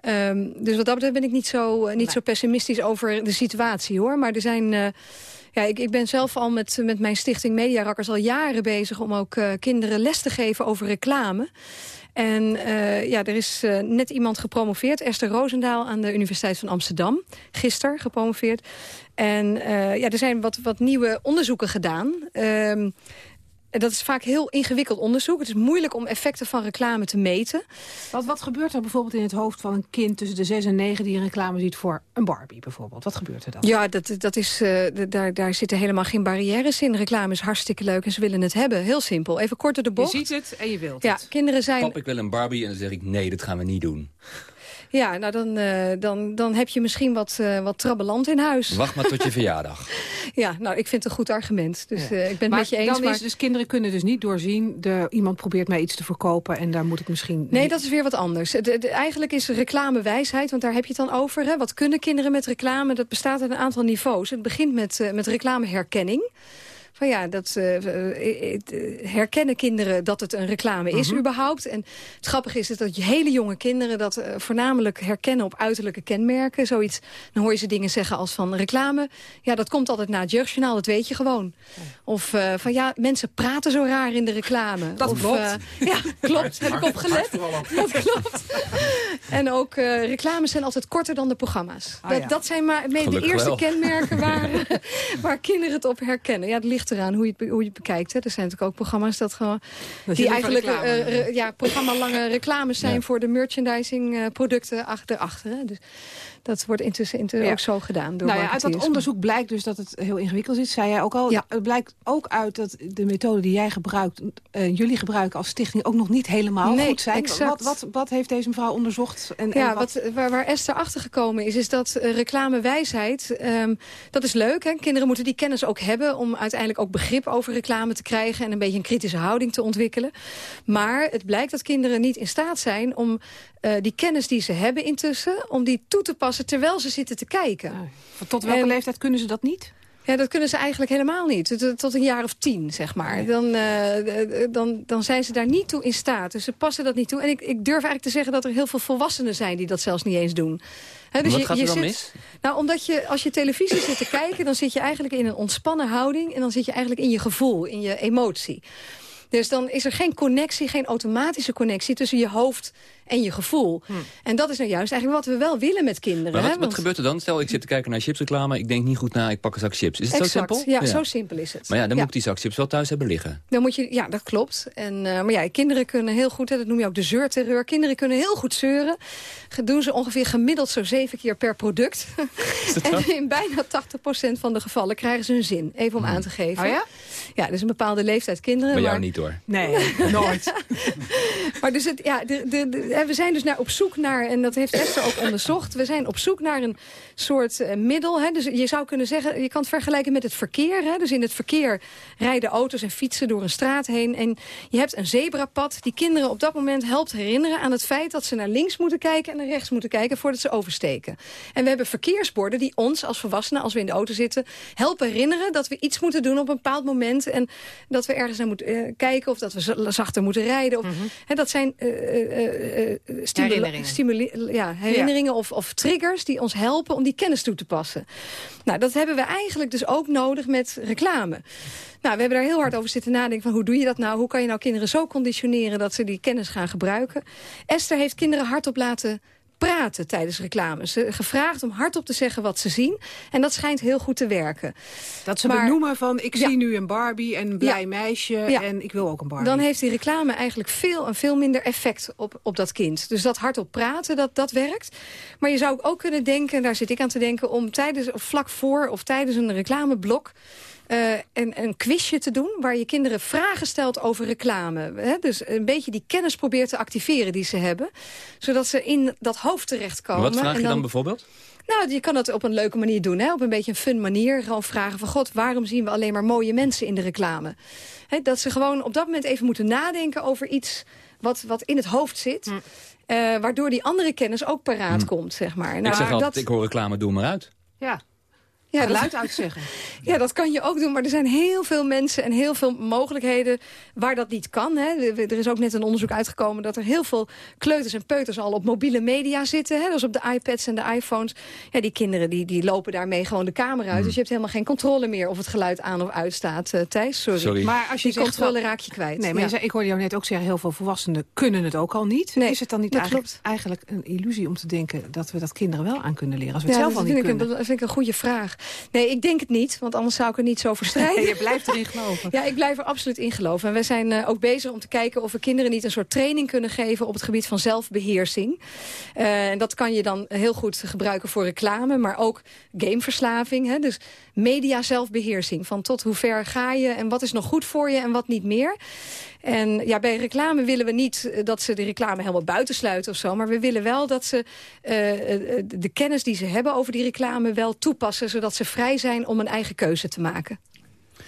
Speaker 32: Um, dus wat dat betreft ben ik niet zo, niet nee. zo pessimistisch over de situatie, hoor. Maar er zijn... Ja, ik, ik ben zelf al met, met mijn stichting Mediarakkers al jaren bezig... om ook kinderen les te geven over reclame. En uh, ja, er is uh, net iemand gepromoveerd, Esther Roosendaal aan de Universiteit van Amsterdam. Gisteren gepromoveerd. En uh, ja, er zijn wat, wat nieuwe onderzoeken gedaan. Um, dat is vaak heel ingewikkeld onderzoek. Het is moeilijk om effecten van reclame te meten.
Speaker 12: Wat, wat gebeurt er bijvoorbeeld in het hoofd van een kind tussen de 6 en 9... die een reclame ziet voor een Barbie bijvoorbeeld? Wat gebeurt er dan?
Speaker 32: Ja, dat, dat is, uh, daar, daar zitten helemaal geen barrières in. Reclame is hartstikke leuk en ze willen het hebben. Heel simpel. Even kort door de bocht.
Speaker 12: Je ziet het en je wilt
Speaker 32: ja,
Speaker 12: het.
Speaker 32: Kinderen zijn...
Speaker 15: Pap, ik wil een Barbie en dan zeg ik nee, dat gaan we niet doen.
Speaker 32: Ja, nou dan, uh, dan, dan heb je misschien wat, uh, wat trabbeland in huis.
Speaker 15: Wacht maar tot je verjaardag.
Speaker 32: ja, nou, ik vind het een goed argument. Dus
Speaker 12: ja.
Speaker 32: uh, ik ben
Speaker 12: maar
Speaker 32: het met je eens.
Speaker 12: Dan maar... is dus kinderen kunnen dus niet doorzien... De, iemand probeert mij iets te verkopen en daar moet ik misschien...
Speaker 32: Nee, dat is weer wat anders. De, de, eigenlijk is reclame wijsheid, want daar heb je het dan over. Hè? Wat kunnen kinderen met reclame? Dat bestaat uit een aantal niveaus. Het begint met, met reclameherkenning van ja, dat uh, herkennen kinderen dat het een reclame is
Speaker 12: Mhm.
Speaker 32: überhaupt. En het grappige is dat hele jonge kinderen dat uh, voornamelijk herkennen op uiterlijke kenmerken. Zoiets, dan hoor je ze dingen zeggen als van reclame. Ja, dat komt altijd na het jeugdjournaal, dat weet je gewoon. Of uh, van ja, mensen praten zo raar in de reclame.
Speaker 12: Dat
Speaker 32: of,
Speaker 12: klopt.
Speaker 32: ja, klopt. Heb ik opgelet. Dat klopt. en ook reclames zijn altijd korter dan de programma's.
Speaker 12: Ah,
Speaker 32: dat,
Speaker 12: ja.
Speaker 32: dat zijn maar mee de eerste
Speaker 15: wel.
Speaker 32: kenmerken waar, waar kinderen het op herkennen. Ja, het ligt eraan hoe je het, hoe je het bekijkt. Hè. Er zijn natuurlijk ook programma's dat gewoon,
Speaker 12: Dat
Speaker 32: die eigenlijk
Speaker 12: reclame
Speaker 32: uh, uh, ja, programma-lange reclames zijn
Speaker 15: Ja.
Speaker 32: voor de merchandising uh, producten achter. Hè. Dus dat wordt intussen, intussen
Speaker 12: Ja.
Speaker 32: ook zo gedaan door
Speaker 12: Nou ja, uit dat onderzoek blijkt dus dat het heel ingewikkeld is. Zei jij ook al.
Speaker 32: Ja.
Speaker 12: Het blijkt ook uit dat de methode die jij gebruikt... eh, jullie gebruiken als stichting ook nog niet helemaal
Speaker 32: Nee,
Speaker 12: goed zijn.
Speaker 32: exact.
Speaker 12: Wat, wat, wat heeft deze mevrouw onderzocht? En,
Speaker 32: Ja,
Speaker 12: en wat,
Speaker 32: wat, waar, waar Esther achter gekomen is, is dat uh, reclamewijsheid, um, dat is leuk. Hè? Kinderen moeten die kennis ook hebben om uiteindelijk ook begrip over reclame te krijgen en een beetje een kritische houding te ontwikkelen. Maar het blijkt dat kinderen niet in staat zijn om uh, die kennis die ze hebben intussen, om die toe te passen terwijl ze zitten te kijken.
Speaker 12: tot welke
Speaker 32: En-
Speaker 12: leeftijd kunnen ze dat niet?
Speaker 32: Ja, dat kunnen ze eigenlijk helemaal niet. Tot- Tot een jaar of tien, zeg maar. Dan, uh, dan, dan zijn ze daar niet toe in staat. Dus ze passen dat niet toe. En ik, ik durf eigenlijk te zeggen dat er heel veel volwassenen zijn... die dat zelfs niet eens doen. Hè,
Speaker 15: Wat gaat er dan
Speaker 32: zit,
Speaker 15: mis?
Speaker 32: Nou, omdat je, als je televisie zit te kijken... dan zit je eigenlijk in een ontspannen houding... en dan zit je eigenlijk in je gevoel, in je emotie. Dus dan is er geen connectie, geen automatische connectie... tussen je hoofd en je gevoel. En dat is nou juist eigenlijk wat we wel willen met kinderen.
Speaker 15: Maar
Speaker 32: hè,
Speaker 15: wat, wat
Speaker 32: want-
Speaker 15: gebeurt er dan? Stel, ik zit te kijken naar chipsreclame. Ik denk niet goed na, ik pak een zak chips. Is het
Speaker 32: Exact.
Speaker 15: zo simpel?
Speaker 32: Ja, zo simpel is het.
Speaker 15: Maar ja, dan
Speaker 32: Ja.
Speaker 15: moet ik die zak chips wel thuis hebben liggen.
Speaker 32: Dan moet je, ja, dat klopt. En, uh, maar ja, kinderen kunnen heel goed, hè, dat noem je ook de zeurterreur. Kinderen kunnen heel goed zeuren. Doen ze ongeveer gemiddeld zo zeven keer per product. en in bijna 80% van de gevallen krijgen ze hun zin. Even om aan te geven.
Speaker 12: Oh ja?
Speaker 32: Ja, dus een bepaalde leeftijd kinderen.
Speaker 15: Bij jou
Speaker 32: maar-
Speaker 15: niet hoor.
Speaker 12: Nee, nooit.
Speaker 32: maar dus het, ja, de, de, de- we zijn dus naar op zoek naar, en dat heeft Esther ook onderzocht... we zijn op zoek naar een soort eh, middel. Hè, dus je zou kunnen zeggen, je kan het vergelijken met het verkeer. Hè, dus in het verkeer rijden auto's en fietsen door een straat heen... en je hebt een zebrapad die kinderen op dat moment helpt herinneren... aan het feit dat ze naar links moeten kijken en naar rechts moeten kijken... voordat ze oversteken. En we hebben verkeersborden die ons als volwassenen, als we in de auto zitten... helpen herinneren dat we iets moeten doen op een bepaald moment... en dat we ergens naar moeten eh, kijken of dat we zachter moeten rijden. Of, hè, dat zijn eh, eh,
Speaker 12: Herinneringen.
Speaker 32: ja, herinneringen Of, of triggers die ons helpen om die kennis toe te passen. Nou, dat hebben we eigenlijk dus ook nodig met reclame. Nou, we hebben daar heel hard over zitten nadenken van hoe doe je dat nou? Hoe kan je nou kinderen zo conditioneren dat ze die kennis gaan gebruiken? Esther heeft kinderen hardop laten praten tijdens reclame. Ze gevraagd om hardop te zeggen wat ze zien. En dat schijnt heel goed te werken.
Speaker 12: Dat ze
Speaker 32: Maar-
Speaker 12: benoemen van, ik
Speaker 32: Ja.
Speaker 12: zie nu een Barbie en een blij meisje...
Speaker 32: Ja.
Speaker 12: en ik wil ook een Barbie.
Speaker 32: Dan heeft die reclame eigenlijk veel en veel minder effect op, op dat kind. Dus dat hardop praten, dat, dat werkt. Maar je zou ook kunnen denken, en daar zit ik aan te denken... om tijdens of vlak voor of tijdens een reclameblok... eh, een, een quizje te doen waar je kinderen vragen stelt over reclame. Hè? Dus een beetje die kennis probeert te activeren die ze hebben. Zodat ze in dat hoofd terechtkomen.
Speaker 15: Wat vraag
Speaker 32: En
Speaker 15: je dan bijvoorbeeld?
Speaker 32: nou, je kan dat op een leuke manier doen. Hè? Op een beetje een fun manier. Gewoon vragen van... God, waarom zien we alleen maar mooie mensen in de reclame? Hè, dat ze gewoon op dat moment even moeten nadenken over iets... wat, wat in het hoofd zit. eh, waardoor die andere kennis ook paraat komt, zeg maar.
Speaker 15: ik
Speaker 32: Nou,
Speaker 15: zeg altijd,
Speaker 32: dat-
Speaker 15: ik hoor reclame, doe maar uit.
Speaker 12: Ja,
Speaker 32: ja,
Speaker 12: geluid
Speaker 32: dat-
Speaker 12: uitzeggen.
Speaker 32: Ja, dat kan je ook doen, maar er zijn heel veel mensen en heel veel mogelijkheden waar dat niet kan. Hè. Er is ook net een onderzoek uitgekomen dat er heel veel kleuters en peuters al op mobiele media zitten. Hè. Dus op de iPads en de iPhones. Ja, die kinderen die, die lopen daarmee gewoon de kamer uit. Dus je hebt helemaal geen controle meer of het geluid aan of uit staat. eh, Thijs, sorry.
Speaker 15: Sorry.
Speaker 12: Maar als je
Speaker 32: die controle raak je kwijt.
Speaker 12: Nee, maar
Speaker 32: Ja.
Speaker 12: je zei, ik hoorde jou net ook zeggen... heel veel volwassenen kunnen het ook al niet.
Speaker 32: Nee,
Speaker 12: is het dan niet
Speaker 32: dat
Speaker 12: eigenlijk,
Speaker 32: klopt.
Speaker 12: eigenlijk een illusie om te denken... dat we dat kinderen wel aan kunnen leren? Als we het
Speaker 32: Ja,
Speaker 12: zelf
Speaker 32: dat
Speaker 12: al niet
Speaker 32: vind ik,
Speaker 12: kunnen.
Speaker 32: een, vind ik een goede vraag. Nee, ik denk het niet, want anders zou ik er niet zo voor strijden.
Speaker 12: je blijft erin geloven.
Speaker 32: Ja, ik blijf er absoluut in geloven. En we zijn eh, ook bezig om te kijken of we kinderen niet een soort training kunnen geven op het gebied van zelfbeheersing. Eh, en dat kan je dan heel goed gebruiken voor reclame, maar ook gameverslaving. Hè? Dus media zelfbeheersing. Van tot hoe ver ga je en wat is nog goed voor je en wat niet meer. En ja, bij reclame willen we niet eh, dat ze de reclame helemaal buitensluiten of zo. Maar we willen wel dat ze eh, eh, de kennis die ze hebben over die reclame wel toepassen. Zodat ze vrij zijn om een eigen keuze te maken.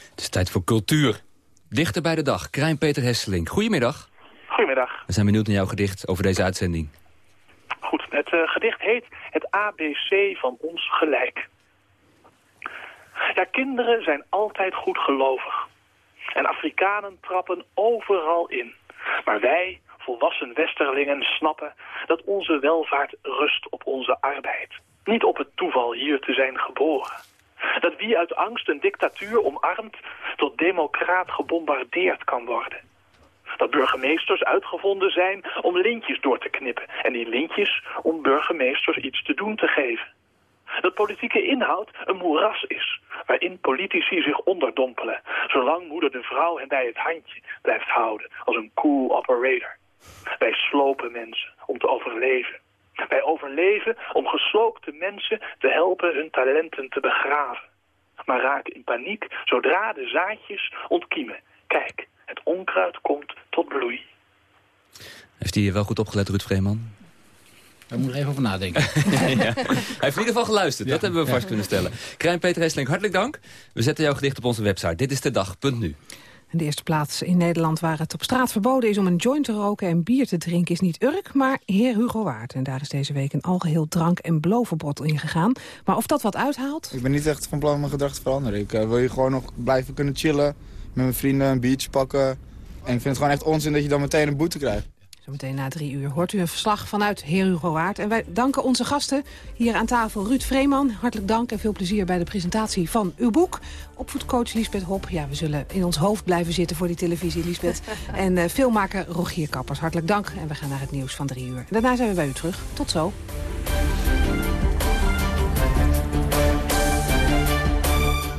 Speaker 15: Het is tijd voor cultuur. Dichter bij de dag, Krijn Peter Hesseling. Goedemiddag.
Speaker 38: Goedemiddag.
Speaker 15: We zijn benieuwd naar jouw gedicht over deze uitzending.
Speaker 38: Goed, het gedicht heet Het ABC van ons gelijk. Ja, kinderen zijn altijd goed gelovig. En Afrikanen trappen overal in. Maar wij, volwassen westerlingen, snappen dat onze welvaart rust op onze arbeid. Niet op het toeval hier te zijn geboren. Dat wie uit angst een dictatuur omarmt, tot democraat gebombardeerd kan worden. Dat burgemeesters uitgevonden zijn om lintjes door te knippen. En die lintjes om burgemeesters iets te doen te geven. Dat politieke inhoud een moeras is, waarin politici zich onderdompelen, zolang moeder de vrouw hen bij het handje blijft houden als een cool operator. Wij slopen mensen om te overleven. Wij overleven om gesloopte mensen te helpen hun talenten te begraven. Maar raken in paniek zodra de zaadjes ontkiemen. Kijk, het onkruid komt tot bloei.
Speaker 15: Heeft hij wel goed opgelet, Ruud Vreeman?
Speaker 16: Daar moet ik even over nadenken.
Speaker 15: ja. Hij heeft in ieder geval geluisterd, dat hebben we vast kunnen stellen. Krijn Peter Hesseling, hartelijk dank. We zetten jouw gedicht op onze website. Dit is de dag.nu.
Speaker 12: In de eerste plaats in Nederland waar het op straat verboden is om een joint te roken en bier te drinken is niet Urk, maar heer Hugo Waard. En daar is deze week een algeheel drank- en belovenbod in gegaan. Maar of dat wat uithaalt?
Speaker 39: Ik ben niet echt van plan om mijn gedrag te veranderen. Ik eh, wil hier gewoon nog blijven kunnen chillen, met mijn vrienden een biertje pakken. En ik vind het gewoon echt onzin dat je dan meteen een boete krijgt.
Speaker 12: Zometeen na drie uur hoort u een verslag vanuit Heer Hugo Waard. En wij danken onze gasten hier aan tafel. Ruud Vreeman, hartelijk dank en veel plezier bij de presentatie van uw boek. Opvoedcoach Liesbeth Hop. Ja, we zullen in ons hoofd blijven zitten voor die televisie, Liesbeth. en uh, filmmaker Rogier Kappers, hartelijk dank. En we gaan naar het nieuws van drie uur. En daarna zijn we bij u terug. Tot zo.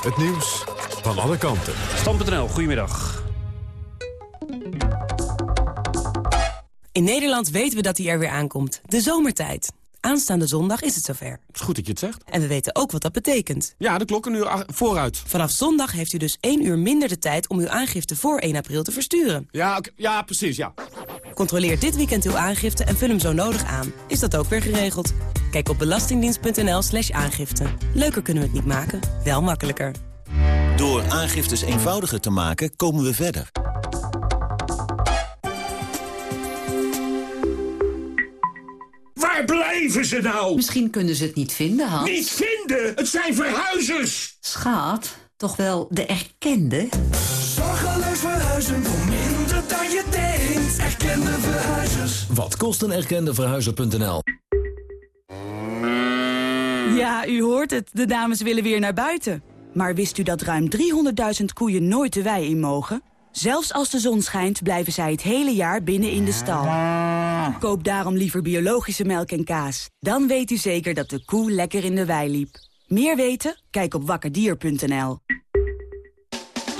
Speaker 1: Het nieuws van alle kanten.
Speaker 40: Stand.nl, goedemiddag.
Speaker 41: In Nederland weten we dat hij er weer aankomt. De zomertijd. Aanstaande zondag is het zover.
Speaker 42: Het is goed dat je het zegt.
Speaker 41: En we weten ook wat dat betekent.
Speaker 42: Ja, de klok een uur vooruit.
Speaker 41: Vanaf zondag heeft u dus één uur minder de tijd om uw aangifte voor 1 april te versturen.
Speaker 42: Ja, okay. ja precies, ja.
Speaker 41: Controleer dit weekend uw aangifte en vul hem zo nodig aan. Is dat ook weer geregeld? Kijk op belastingdienst.nl slash aangifte. Leuker kunnen we het niet maken, wel makkelijker.
Speaker 43: Door aangiftes eenvoudiger te maken, komen we verder.
Speaker 44: Waar blijven ze nou?
Speaker 45: Misschien kunnen ze het niet vinden, Hans.
Speaker 44: Niet vinden? Het zijn verhuizers!
Speaker 45: Schat, toch wel de erkende?
Speaker 46: Zorgeloos verhuizen voor minder dan je denkt. Erkende verhuizers.
Speaker 47: Wat kost een erkende verhuizer.nl?
Speaker 48: Ja, u hoort het. De dames willen weer naar buiten. Maar wist u dat ruim 300.000 koeien nooit de wei in mogen? Zelfs als de zon schijnt, blijven zij het hele jaar binnen in de stal. Koop daarom liever biologische melk en kaas. Dan weet u zeker dat de koe lekker in de wei liep. Meer weten? Kijk op wakkerdier.nl.